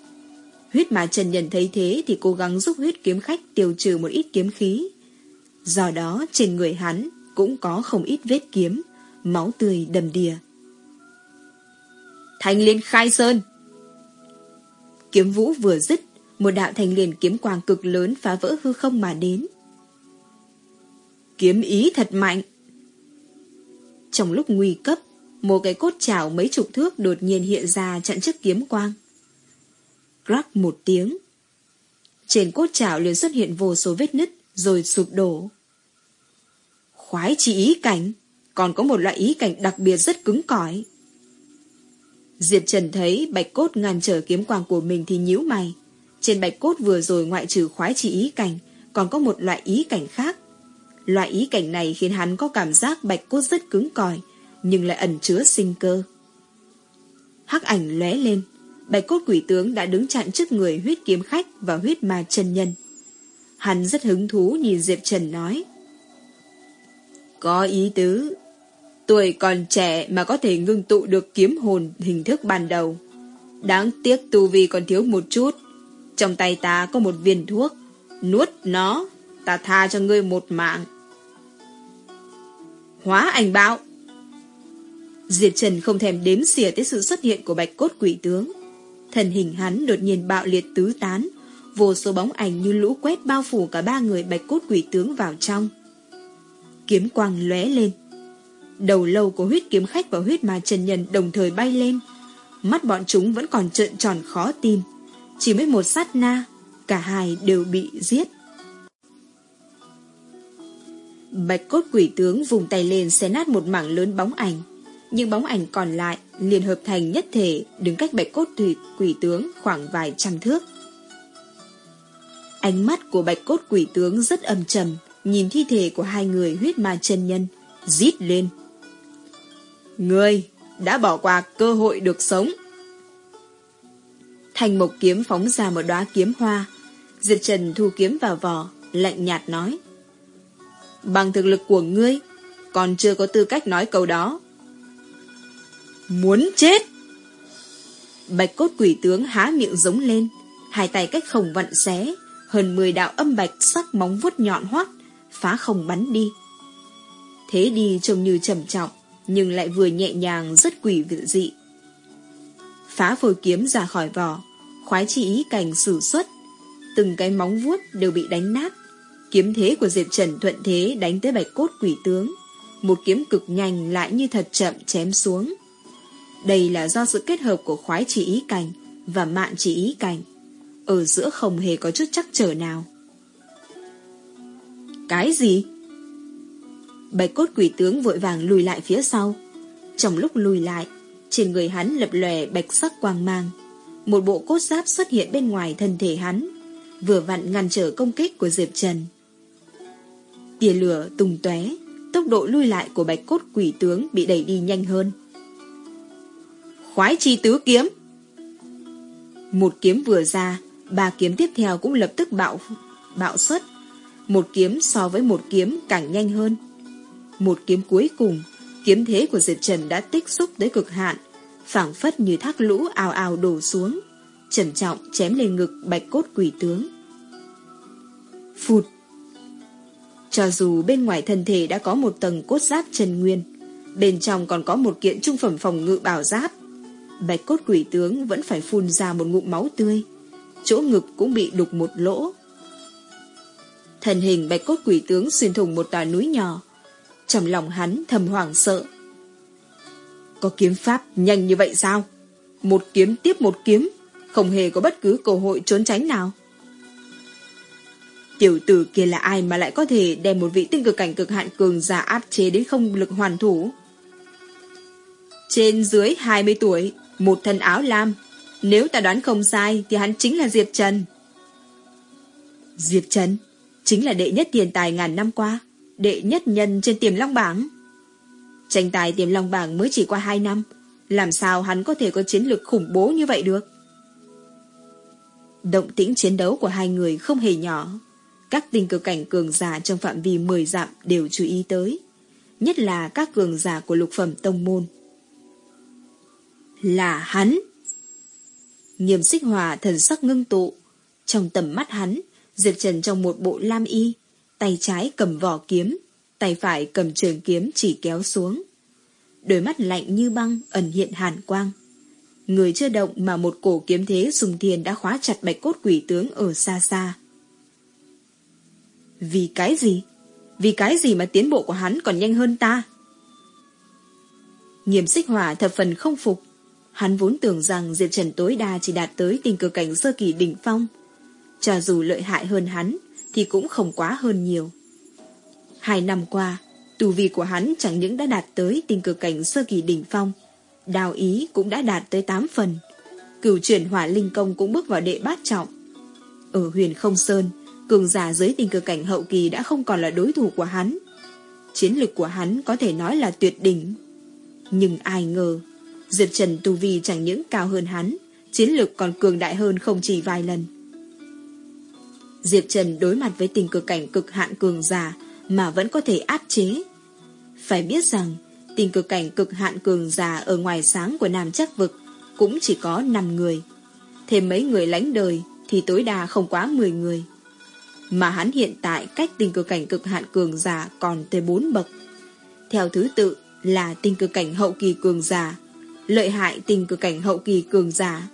Huyết mà Trần nhận thấy thế thì cố gắng giúp huyết kiếm khách tiêu trừ một ít kiếm khí. Do đó trên người hắn cũng có không ít vết kiếm, máu tươi đầm đìa. Thành liên khai sơn Kiếm vũ vừa dứt, một đạo thành liền kiếm quang cực lớn phá vỡ hư không mà đến. Kiếm ý thật mạnh. Trong lúc nguy cấp, một cái cốt chảo mấy chục thước đột nhiên hiện ra chặn trước kiếm quang. Crack một tiếng. Trên cốt chảo liền xuất hiện vô số vết nứt, rồi sụp đổ. Khoái chỉ ý cảnh, còn có một loại ý cảnh đặc biệt rất cứng cỏi. Diệp Trần thấy bạch cốt ngăn trở kiếm quang của mình thì nhíu mày. Trên bạch cốt vừa rồi ngoại trừ khoái chỉ ý cảnh, còn có một loại ý cảnh khác. Loại ý cảnh này khiến hắn có cảm giác bạch cốt rất cứng cỏi, nhưng lại ẩn chứa sinh cơ. Hắc ảnh lóe lên, bạch cốt quỷ tướng đã đứng chặn trước người huyết kiếm khách và huyết ma chân nhân. Hắn rất hứng thú nhìn Diệp Trần nói. Có ý tứ, tuổi còn trẻ mà có thể ngưng tụ được kiếm hồn hình thức ban đầu. Đáng tiếc tu vi còn thiếu một chút. Trong tay ta có một viên thuốc, nuốt nó, ta tha cho ngươi một mạng. Hóa ảnh bạo Diệt Trần không thèm đếm xỉa tới sự xuất hiện của bạch cốt quỷ tướng. Thần hình hắn đột nhiên bạo liệt tứ tán, vô số bóng ảnh như lũ quét bao phủ cả ba người bạch cốt quỷ tướng vào trong. Kiếm quang lóe lên. Đầu lâu của huyết kiếm khách và huyết ma trần nhân đồng thời bay lên. Mắt bọn chúng vẫn còn trợn tròn khó tin. Chỉ mới một sát na, cả hai đều bị giết. Bạch cốt quỷ tướng vùng tay lên xé nát một mảng lớn bóng ảnh. Nhưng bóng ảnh còn lại liền hợp thành nhất thể đứng cách bạch cốt thủy quỷ tướng khoảng vài trăm thước. Ánh mắt của bạch cốt quỷ tướng rất âm trầm, nhìn thi thể của hai người huyết ma chân nhân, rít lên. Ngươi đã bỏ qua cơ hội được sống. Thành mộc kiếm phóng ra một đóa kiếm hoa. Diệp Trần thu kiếm vào vỏ, lạnh nhạt nói. Bằng thực lực của ngươi, còn chưa có tư cách nói câu đó. Muốn chết! Bạch cốt quỷ tướng há miệng giống lên, hai tay cách không vặn xé, hơn 10 đạo âm bạch sắc móng vuốt nhọn hoắt, phá không bắn đi. Thế đi trông như trầm trọng, nhưng lại vừa nhẹ nhàng rất quỷ dị. Phá phôi kiếm ra khỏi vỏ, khoái chỉ ý cảnh sử xuất, từng cái móng vuốt đều bị đánh nát. Kiếm thế của Diệp Trần thuận thế đánh tới bạch cốt quỷ tướng. Một kiếm cực nhanh lại như thật chậm chém xuống. Đây là do sự kết hợp của khoái chỉ ý cảnh và mạn chỉ ý cảnh. Ở giữa không hề có chút chắc trở nào. Cái gì? Bạch cốt quỷ tướng vội vàng lùi lại phía sau. Trong lúc lùi lại, trên người hắn lập lòe bạch sắc quang mang. Một bộ cốt giáp xuất hiện bên ngoài thân thể hắn, vừa vặn ngăn trở công kích của Diệp Trần. Tia lửa tung tóe, tốc độ lui lại của bạch cốt quỷ tướng bị đẩy đi nhanh hơn. Khoái chi tứ kiếm Một kiếm vừa ra, ba kiếm tiếp theo cũng lập tức bạo bạo xuất. Một kiếm so với một kiếm càng nhanh hơn. Một kiếm cuối cùng, kiếm thế của Diệp Trần đã tích xúc tới cực hạn, phảng phất như thác lũ ào ào đổ xuống, trầm trọng chém lên ngực bạch cốt quỷ tướng. Phụt! Cho dù bên ngoài thân thể đã có một tầng cốt giáp trần nguyên, bên trong còn có một kiện trung phẩm phòng ngự bảo giáp, bạch cốt quỷ tướng vẫn phải phun ra một ngụm máu tươi, chỗ ngực cũng bị đục một lỗ. Thần hình bạch cốt quỷ tướng xuyên thủng một tòa núi nhỏ, trong lòng hắn thầm hoảng sợ. Có kiếm pháp nhanh như vậy sao? Một kiếm tiếp một kiếm, không hề có bất cứ cơ hội trốn tránh nào. Tiểu tử kia là ai mà lại có thể đem một vị tinh cực cảnh cực hạn cường giả áp chế đến không lực hoàn thủ? Trên dưới 20 tuổi, một thân áo lam. Nếu ta đoán không sai thì hắn chính là Diệp Trần. Diệp Trần? Chính là đệ nhất tiền tài ngàn năm qua, đệ nhất nhân trên tiềm long bảng. Tranh tài tiềm long bảng mới chỉ qua 2 năm, làm sao hắn có thể có chiến lược khủng bố như vậy được? Động tĩnh chiến đấu của hai người không hề nhỏ. Các tình cực cảnh cường giả trong phạm vi 10 dặm đều chú ý tới. Nhất là các cường giả của lục phẩm tông môn. Là hắn! Nghiêm xích hòa thần sắc ngưng tụ. Trong tầm mắt hắn, Diệp Trần trong một bộ lam y, tay trái cầm vỏ kiếm, tay phải cầm trường kiếm chỉ kéo xuống. Đôi mắt lạnh như băng ẩn hiện hàn quang. Người chưa động mà một cổ kiếm thế sùng thiền đã khóa chặt bạch cốt quỷ tướng ở xa xa. Vì cái gì? Vì cái gì mà tiến bộ của hắn còn nhanh hơn ta? Nghiêm xích hỏa thập phần không phục. Hắn vốn tưởng rằng Diệp Trần tối đa chỉ đạt tới tình cờ cảnh sơ kỳ đỉnh phong. Cho dù lợi hại hơn hắn, thì cũng không quá hơn nhiều. Hai năm qua, tù vi của hắn chẳng những đã đạt tới tình cờ cảnh sơ kỳ đỉnh phong, đào ý cũng đã đạt tới 8 phần. Cửu chuyển hỏa linh công cũng bước vào đệ bát trọng. Ở huyền không sơn, cường giả dưới tình cờ cảnh hậu kỳ đã không còn là đối thủ của hắn. Chiến lực của hắn có thể nói là tuyệt đỉnh. Nhưng ai ngờ, Diệp Trần tu vi chẳng những cao hơn hắn, chiến lực còn cường đại hơn không chỉ vài lần. Diệp Trần đối mặt với tình cực cảnh cực hạn cường giả mà vẫn có thể áp chế. Phải biết rằng, tình cực cảnh cực hạn cường giả ở ngoài sáng của Nam Chắc Vực cũng chỉ có 5 người. Thêm mấy người lánh đời thì tối đa không quá 10 người. Mà hắn hiện tại cách tình cực cảnh cực hạn cường giả còn tới 4 bậc. Theo thứ tự là tình cực cảnh hậu kỳ cường giả, lợi hại tình cực cảnh hậu kỳ cường giả,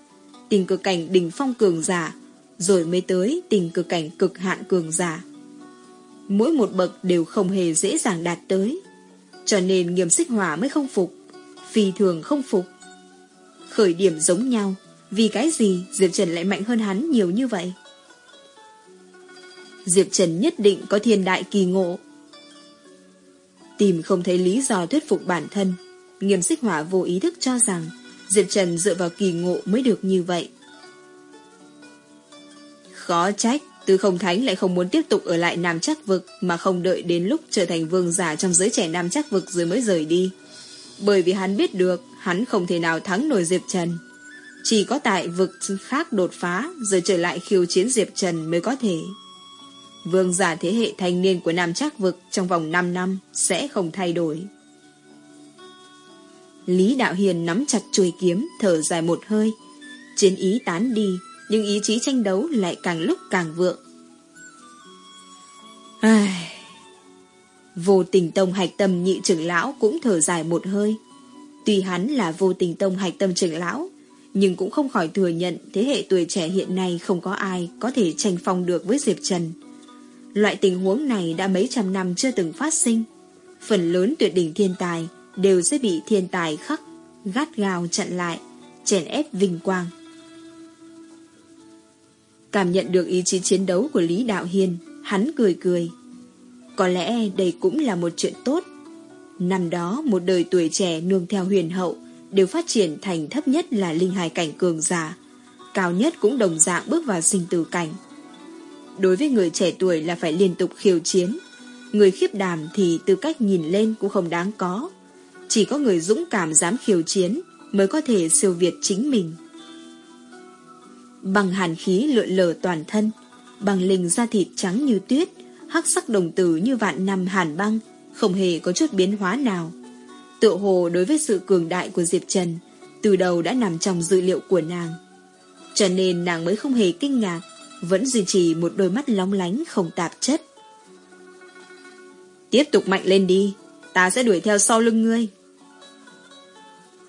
tình cực cảnh đỉnh phong cường giả, rồi mới tới tình cực cảnh cực hạn cường giả. Mỗi một bậc đều không hề dễ dàng đạt tới, cho nên nghiêm xích hỏa mới không phục, phi thường không phục. Khởi điểm giống nhau, vì cái gì Diệp Trần lại mạnh hơn hắn nhiều như vậy? Diệp Trần nhất định có thiên đại kỳ ngộ. Tìm không thấy lý do thuyết phục bản thân, nghiêm xích hỏa vô ý thức cho rằng Diệp Trần dựa vào kỳ ngộ mới được như vậy. Khó trách, Tư không thánh lại không muốn tiếp tục ở lại Nam Chắc Vực mà không đợi đến lúc trở thành vương giả trong giới trẻ Nam Chắc Vực rồi mới rời đi. Bởi vì hắn biết được hắn không thể nào thắng nổi Diệp Trần. Chỉ có tại vực khác đột phá rồi trở lại khiêu chiến Diệp Trần mới có thể. Vương giả thế hệ thanh niên của Nam Trác Vực trong vòng 5 năm sẽ không thay đổi. Lý Đạo Hiền nắm chặt chuôi kiếm, thở dài một hơi. Chiến ý tán đi, nhưng ý chí tranh đấu lại càng lúc càng vượng. Ai... Vô tình tông hạch tâm nhị trưởng lão cũng thở dài một hơi. Tuy hắn là vô tình tông hạch tâm trưởng lão, nhưng cũng không khỏi thừa nhận thế hệ tuổi trẻ hiện nay không có ai có thể tranh phong được với Diệp Trần. Loại tình huống này đã mấy trăm năm chưa từng phát sinh. Phần lớn tuyệt đỉnh thiên tài đều sẽ bị thiên tài khắc, gắt gào chặn lại, chèn ép vinh quang. Cảm nhận được ý chí chiến đấu của Lý Đạo Hiền, hắn cười cười. Có lẽ đây cũng là một chuyện tốt. Năm đó, một đời tuổi trẻ nương theo huyền hậu đều phát triển thành thấp nhất là linh hài cảnh cường giả, cao nhất cũng đồng dạng bước vào sinh tử cảnh. Đối với người trẻ tuổi là phải liên tục khiêu chiến, người khiếp đàm thì tư cách nhìn lên cũng không đáng có. Chỉ có người dũng cảm dám khiêu chiến mới có thể siêu việt chính mình. Bằng hàn khí lượn lờ toàn thân, bằng linh da thịt trắng như tuyết, hắc sắc đồng tử như vạn năm hàn băng, không hề có chút biến hóa nào. Tự hồ đối với sự cường đại của Diệp Trần, từ đầu đã nằm trong dự liệu của nàng. Cho nên nàng mới không hề kinh ngạc, vẫn duy trì một đôi mắt lóng lánh không tạp chất. Tiếp tục mạnh lên đi, ta sẽ đuổi theo sau lưng ngươi.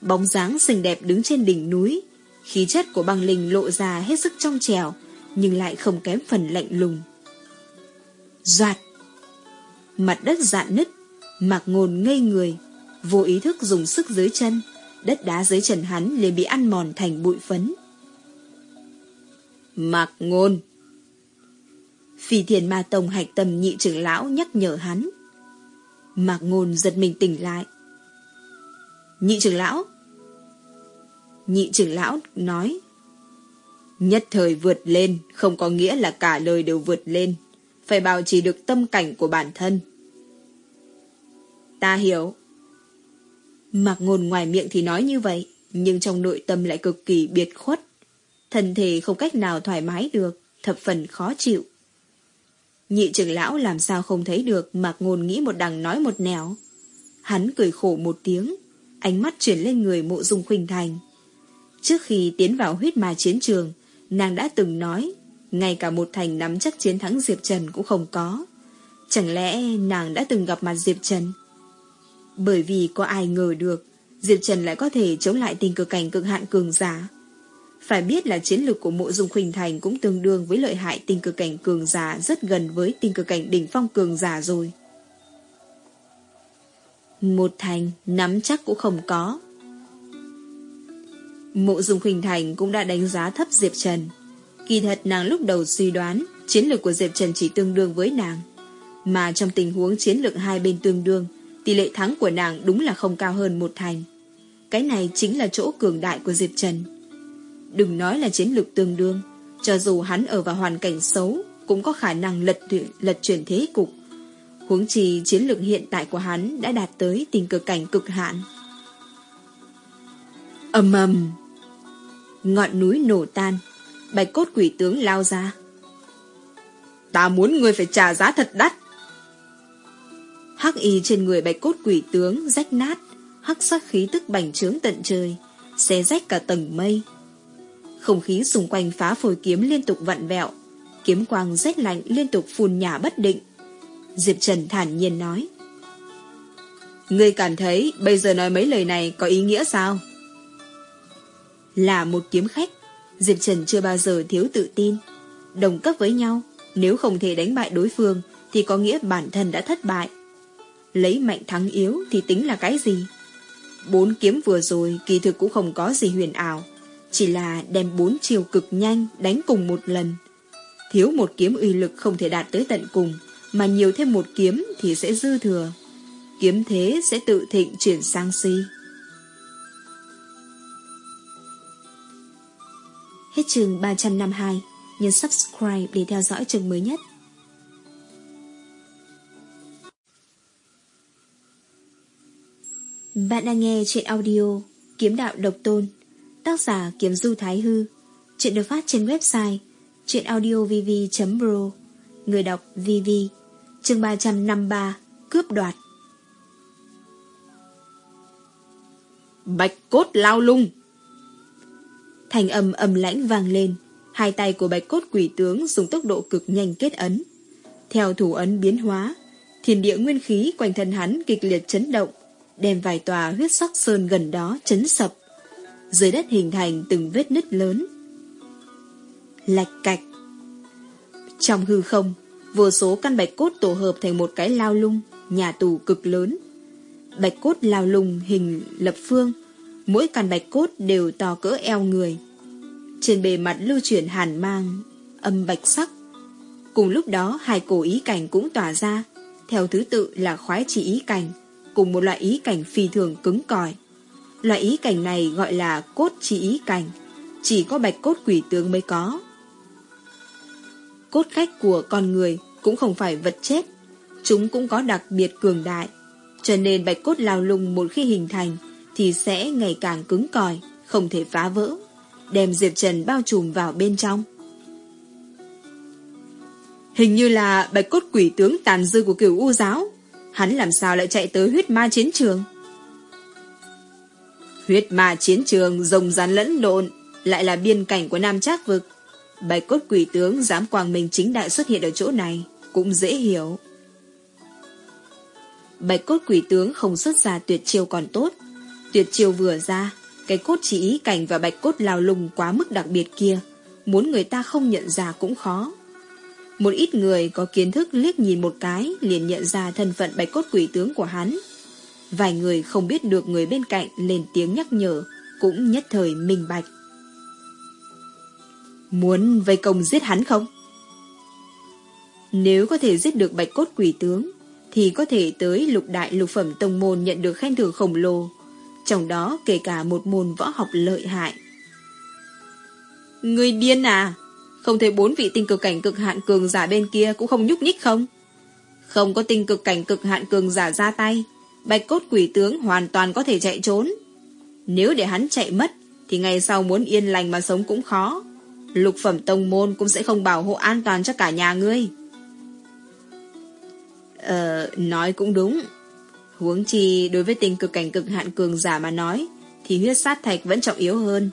Bóng dáng xinh đẹp đứng trên đỉnh núi, khí chất của băng linh lộ ra hết sức trong trèo, nhưng lại không kém phần lạnh lùng. Doạt! Mặt đất dạn nứt, mạc ngôn ngây người, vô ý thức dùng sức dưới chân, đất đá dưới chân hắn liền bị ăn mòn thành bụi phấn. Mạc ngôn! Phi thiền ma tông hạch tâm nhị trưởng lão nhắc nhở hắn. Mạc ngôn giật mình tỉnh lại. Nhị trưởng lão! Nhị trưởng lão nói Nhất thời vượt lên không có nghĩa là cả lời đều vượt lên. Phải bảo trì được tâm cảnh của bản thân. Ta hiểu. Mạc ngôn ngoài miệng thì nói như vậy, nhưng trong nội tâm lại cực kỳ biệt khuất. Thân thể không cách nào thoải mái được, thập phần khó chịu. Nhị trưởng lão làm sao không thấy được Mạc Ngôn nghĩ một đằng nói một nẻo. Hắn cười khổ một tiếng, ánh mắt chuyển lên người mộ dung khuynh thành. Trước khi tiến vào huyết ma chiến trường, nàng đã từng nói, ngay cả một thành nắm chắc chiến thắng Diệp Trần cũng không có. Chẳng lẽ nàng đã từng gặp mặt Diệp Trần? Bởi vì có ai ngờ được, Diệp Trần lại có thể chống lại tình cực cảnh cực hạn cường giả. Phải biết là chiến lược của mộ dung khuynh thành cũng tương đương với lợi hại tình cực cảnh cường giả rất gần với tình cực cảnh đỉnh phong cường giả rồi. Một thành nắm chắc cũng không có, Mộ Dung Khuynh Thành cũng đã đánh giá thấp Diệp Trần. Kỳ thật nàng lúc đầu suy đoán chiến lược của Diệp Trần chỉ tương đương với nàng. Mà trong tình huống chiến lược hai bên tương đương, tỷ lệ thắng của nàng đúng là không cao hơn một thành. Cái này chính là chỗ cường đại của Diệp Trần. Đừng nói là chiến lược tương đương, cho dù hắn ở vào hoàn cảnh xấu, cũng có khả năng lật, lật chuyển thế cục. Huống chi chiến lược hiện tại của hắn đã đạt tới tình cực cảnh cực hạn. ầm ầm Ngọn núi nổ tan, bạch cốt quỷ tướng lao ra. Ta muốn người phải trả giá thật đắt. Hắc y trên người bạch cốt quỷ tướng rách nát, hắc sắc khí tức bành trướng tận trời, xé rách cả tầng mây. Không khí xung quanh phá phổi kiếm liên tục vặn vẹo, kiếm quang rét lạnh liên tục phun nhả bất định. Diệp Trần thản nhiên nói. Ngươi cảm thấy bây giờ nói mấy lời này có ý nghĩa sao? Là một kiếm khách, Diệp Trần chưa bao giờ thiếu tự tin. Đồng cấp với nhau, nếu không thể đánh bại đối phương thì có nghĩa bản thân đã thất bại. Lấy mạnh thắng yếu thì tính là cái gì? Bốn kiếm vừa rồi kỳ thực cũng không có gì huyền ảo, chỉ là đem bốn chiều cực nhanh đánh cùng một lần. Thiếu một kiếm uy lực không thể đạt tới tận cùng, mà nhiều thêm một kiếm thì sẽ dư thừa. Kiếm thế sẽ tự thịnh chuyển sang si. Hết trường 352, nhấn subscribe để theo dõi trường mới nhất. Bạn đang nghe chuyện audio Kiếm đạo độc tôn Tác giả Kiếm Du Thái Hư. Chuyện được phát trên website chuyenaudiovv.pro Người đọc VV Chương 353 Cướp đoạt. Bạch cốt lao lung. Thành âm âm lãnh vang lên. Hai tay của bạch cốt quỷ tướng dùng tốc độ cực nhanh kết ấn. Theo thủ ấn biến hóa, thiên địa nguyên khí quanh thân hắn kịch liệt chấn động, đem vài tòa huyết sắc sơn gần đó chấn sập. Dưới đất hình thành từng vết nứt lớn. Lạch cạch. Trong hư không, vô số căn bạch cốt tổ hợp thành một cái lao lung, nhà tù cực lớn. Bạch cốt lao lung hình lập phương, mỗi căn bạch cốt đều to cỡ eo người. Trên bề mặt lưu chuyển hàn mang, âm bạch sắc. Cùng lúc đó hai cổ ý cảnh cũng tỏa ra, theo thứ tự là khoái chỉ ý cảnh, cùng một loại ý cảnh phi thường cứng cỏi. Loại ý cảnh này gọi là cốt chỉ ý cảnh, chỉ có bạch cốt quỷ tướng mới có. Cốt khách của con người cũng không phải vật chết, chúng cũng có đặc biệt cường đại, cho nên bạch cốt lao lung một khi hình thành thì sẽ ngày càng cứng cỏi, không thể phá vỡ đem Diệp Trần bao trùm vào bên trong. Hình như là bạch cốt quỷ tướng tàn dư của kiểu U giáo. Hắn làm sao lại chạy tới huyết ma chiến trường? Huyết ma chiến trường rồng rắn lẫn lộn, lại là biên cảnh của Nam Trác Vực. Bạch cốt quỷ tướng dám quang minh chính đại xuất hiện ở chỗ này, cũng dễ hiểu. Bạch cốt quỷ tướng không xuất ra tuyệt chiêu còn tốt. Tuyệt chiêu vừa ra, cái cốt chỉ ý cảnh và bạch cốt lao lùng quá mức đặc biệt kia, muốn người ta không nhận ra cũng khó. Một ít người có kiến thức liếc nhìn một cái liền nhận ra thân phận bạch cốt quỷ tướng của hắn. Vài người không biết được người bên cạnh lên tiếng nhắc nhở, cũng nhất thời minh bạch. Muốn vây công giết hắn không? Nếu có thể giết được bạch cốt quỷ tướng, thì có thể tới lục đại lục phẩm tông môn nhận được khen thưởng khổng lồ, trong đó kể cả một môn võ học lợi hại. Người điên à? Không thấy bốn vị tinh cực cảnh cực hạn cường giả bên kia cũng không nhúc nhích không? Không có tinh cực cảnh cực hạn cường giả ra tay, bạch cốt quỷ tướng hoàn toàn có thể chạy trốn. Nếu để hắn chạy mất, thì ngày sau muốn yên lành mà sống cũng khó. Lục phẩm tông môn cũng sẽ không bảo hộ an toàn cho cả nhà ngươi. Ờ, nói cũng đúng. Huống chi đối với tình cực cảnh cực hạn cường giả mà nói thì huyết sát thạch vẫn trọng yếu hơn.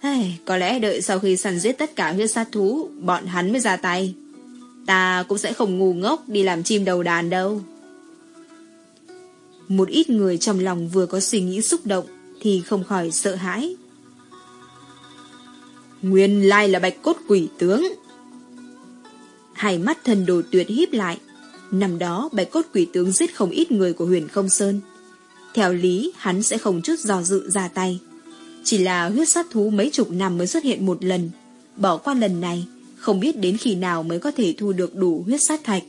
Hey, có lẽ đợi sau khi săn giết tất cả huyết sát thú bọn hắn mới ra tay. Ta cũng sẽ không ngu ngốc đi làm chim đầu đàn đâu. Một ít người trong lòng vừa có suy nghĩ xúc động thì không khỏi sợ hãi. Nguyên lai là bạch cốt quỷ tướng. Hai mắt thần đồ tuyệt híp lại Năm đó bạch cốt quỷ tướng giết không ít người của huyền không sơn. Theo lý, hắn sẽ không chút do dự ra tay. Chỉ là huyết sát thú mấy chục năm mới xuất hiện một lần. Bỏ qua lần này, không biết đến khi nào mới có thể thu được đủ huyết sát thạch.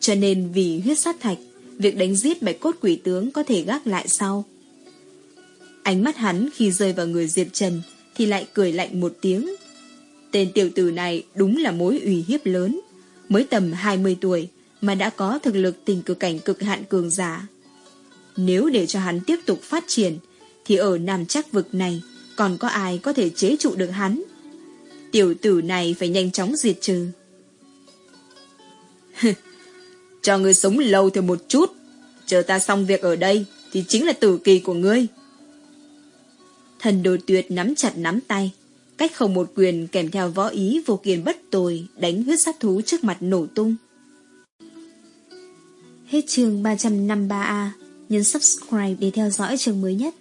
Cho nên vì huyết sát thạch, việc đánh giết bạch cốt quỷ tướng có thể gác lại sau. Ánh mắt hắn khi rơi vào người Diệp Trần thì lại cười lạnh một tiếng. Tên tiểu tử này đúng là mối ủy hiếp lớn. Mới tầm 20 tuổi, mà đã có thực lực tình cực cảnh cực hạn cường giả. Nếu để cho hắn tiếp tục phát triển, thì ở Nam chắc vực này còn có ai có thể chế trụ được hắn. Tiểu tử này phải nhanh chóng diệt trừ. cho ngươi sống lâu thêm một chút, chờ ta xong việc ở đây thì chính là tử kỳ của ngươi. Thần đồ tuyệt nắm chặt nắm tay, cách không một quyền kèm theo võ ý vô kiền bất tồi đánh huyết sát thú trước mặt nổ tung. Hết chương 353A, nhấn subscribe để theo dõi chương mới nhất.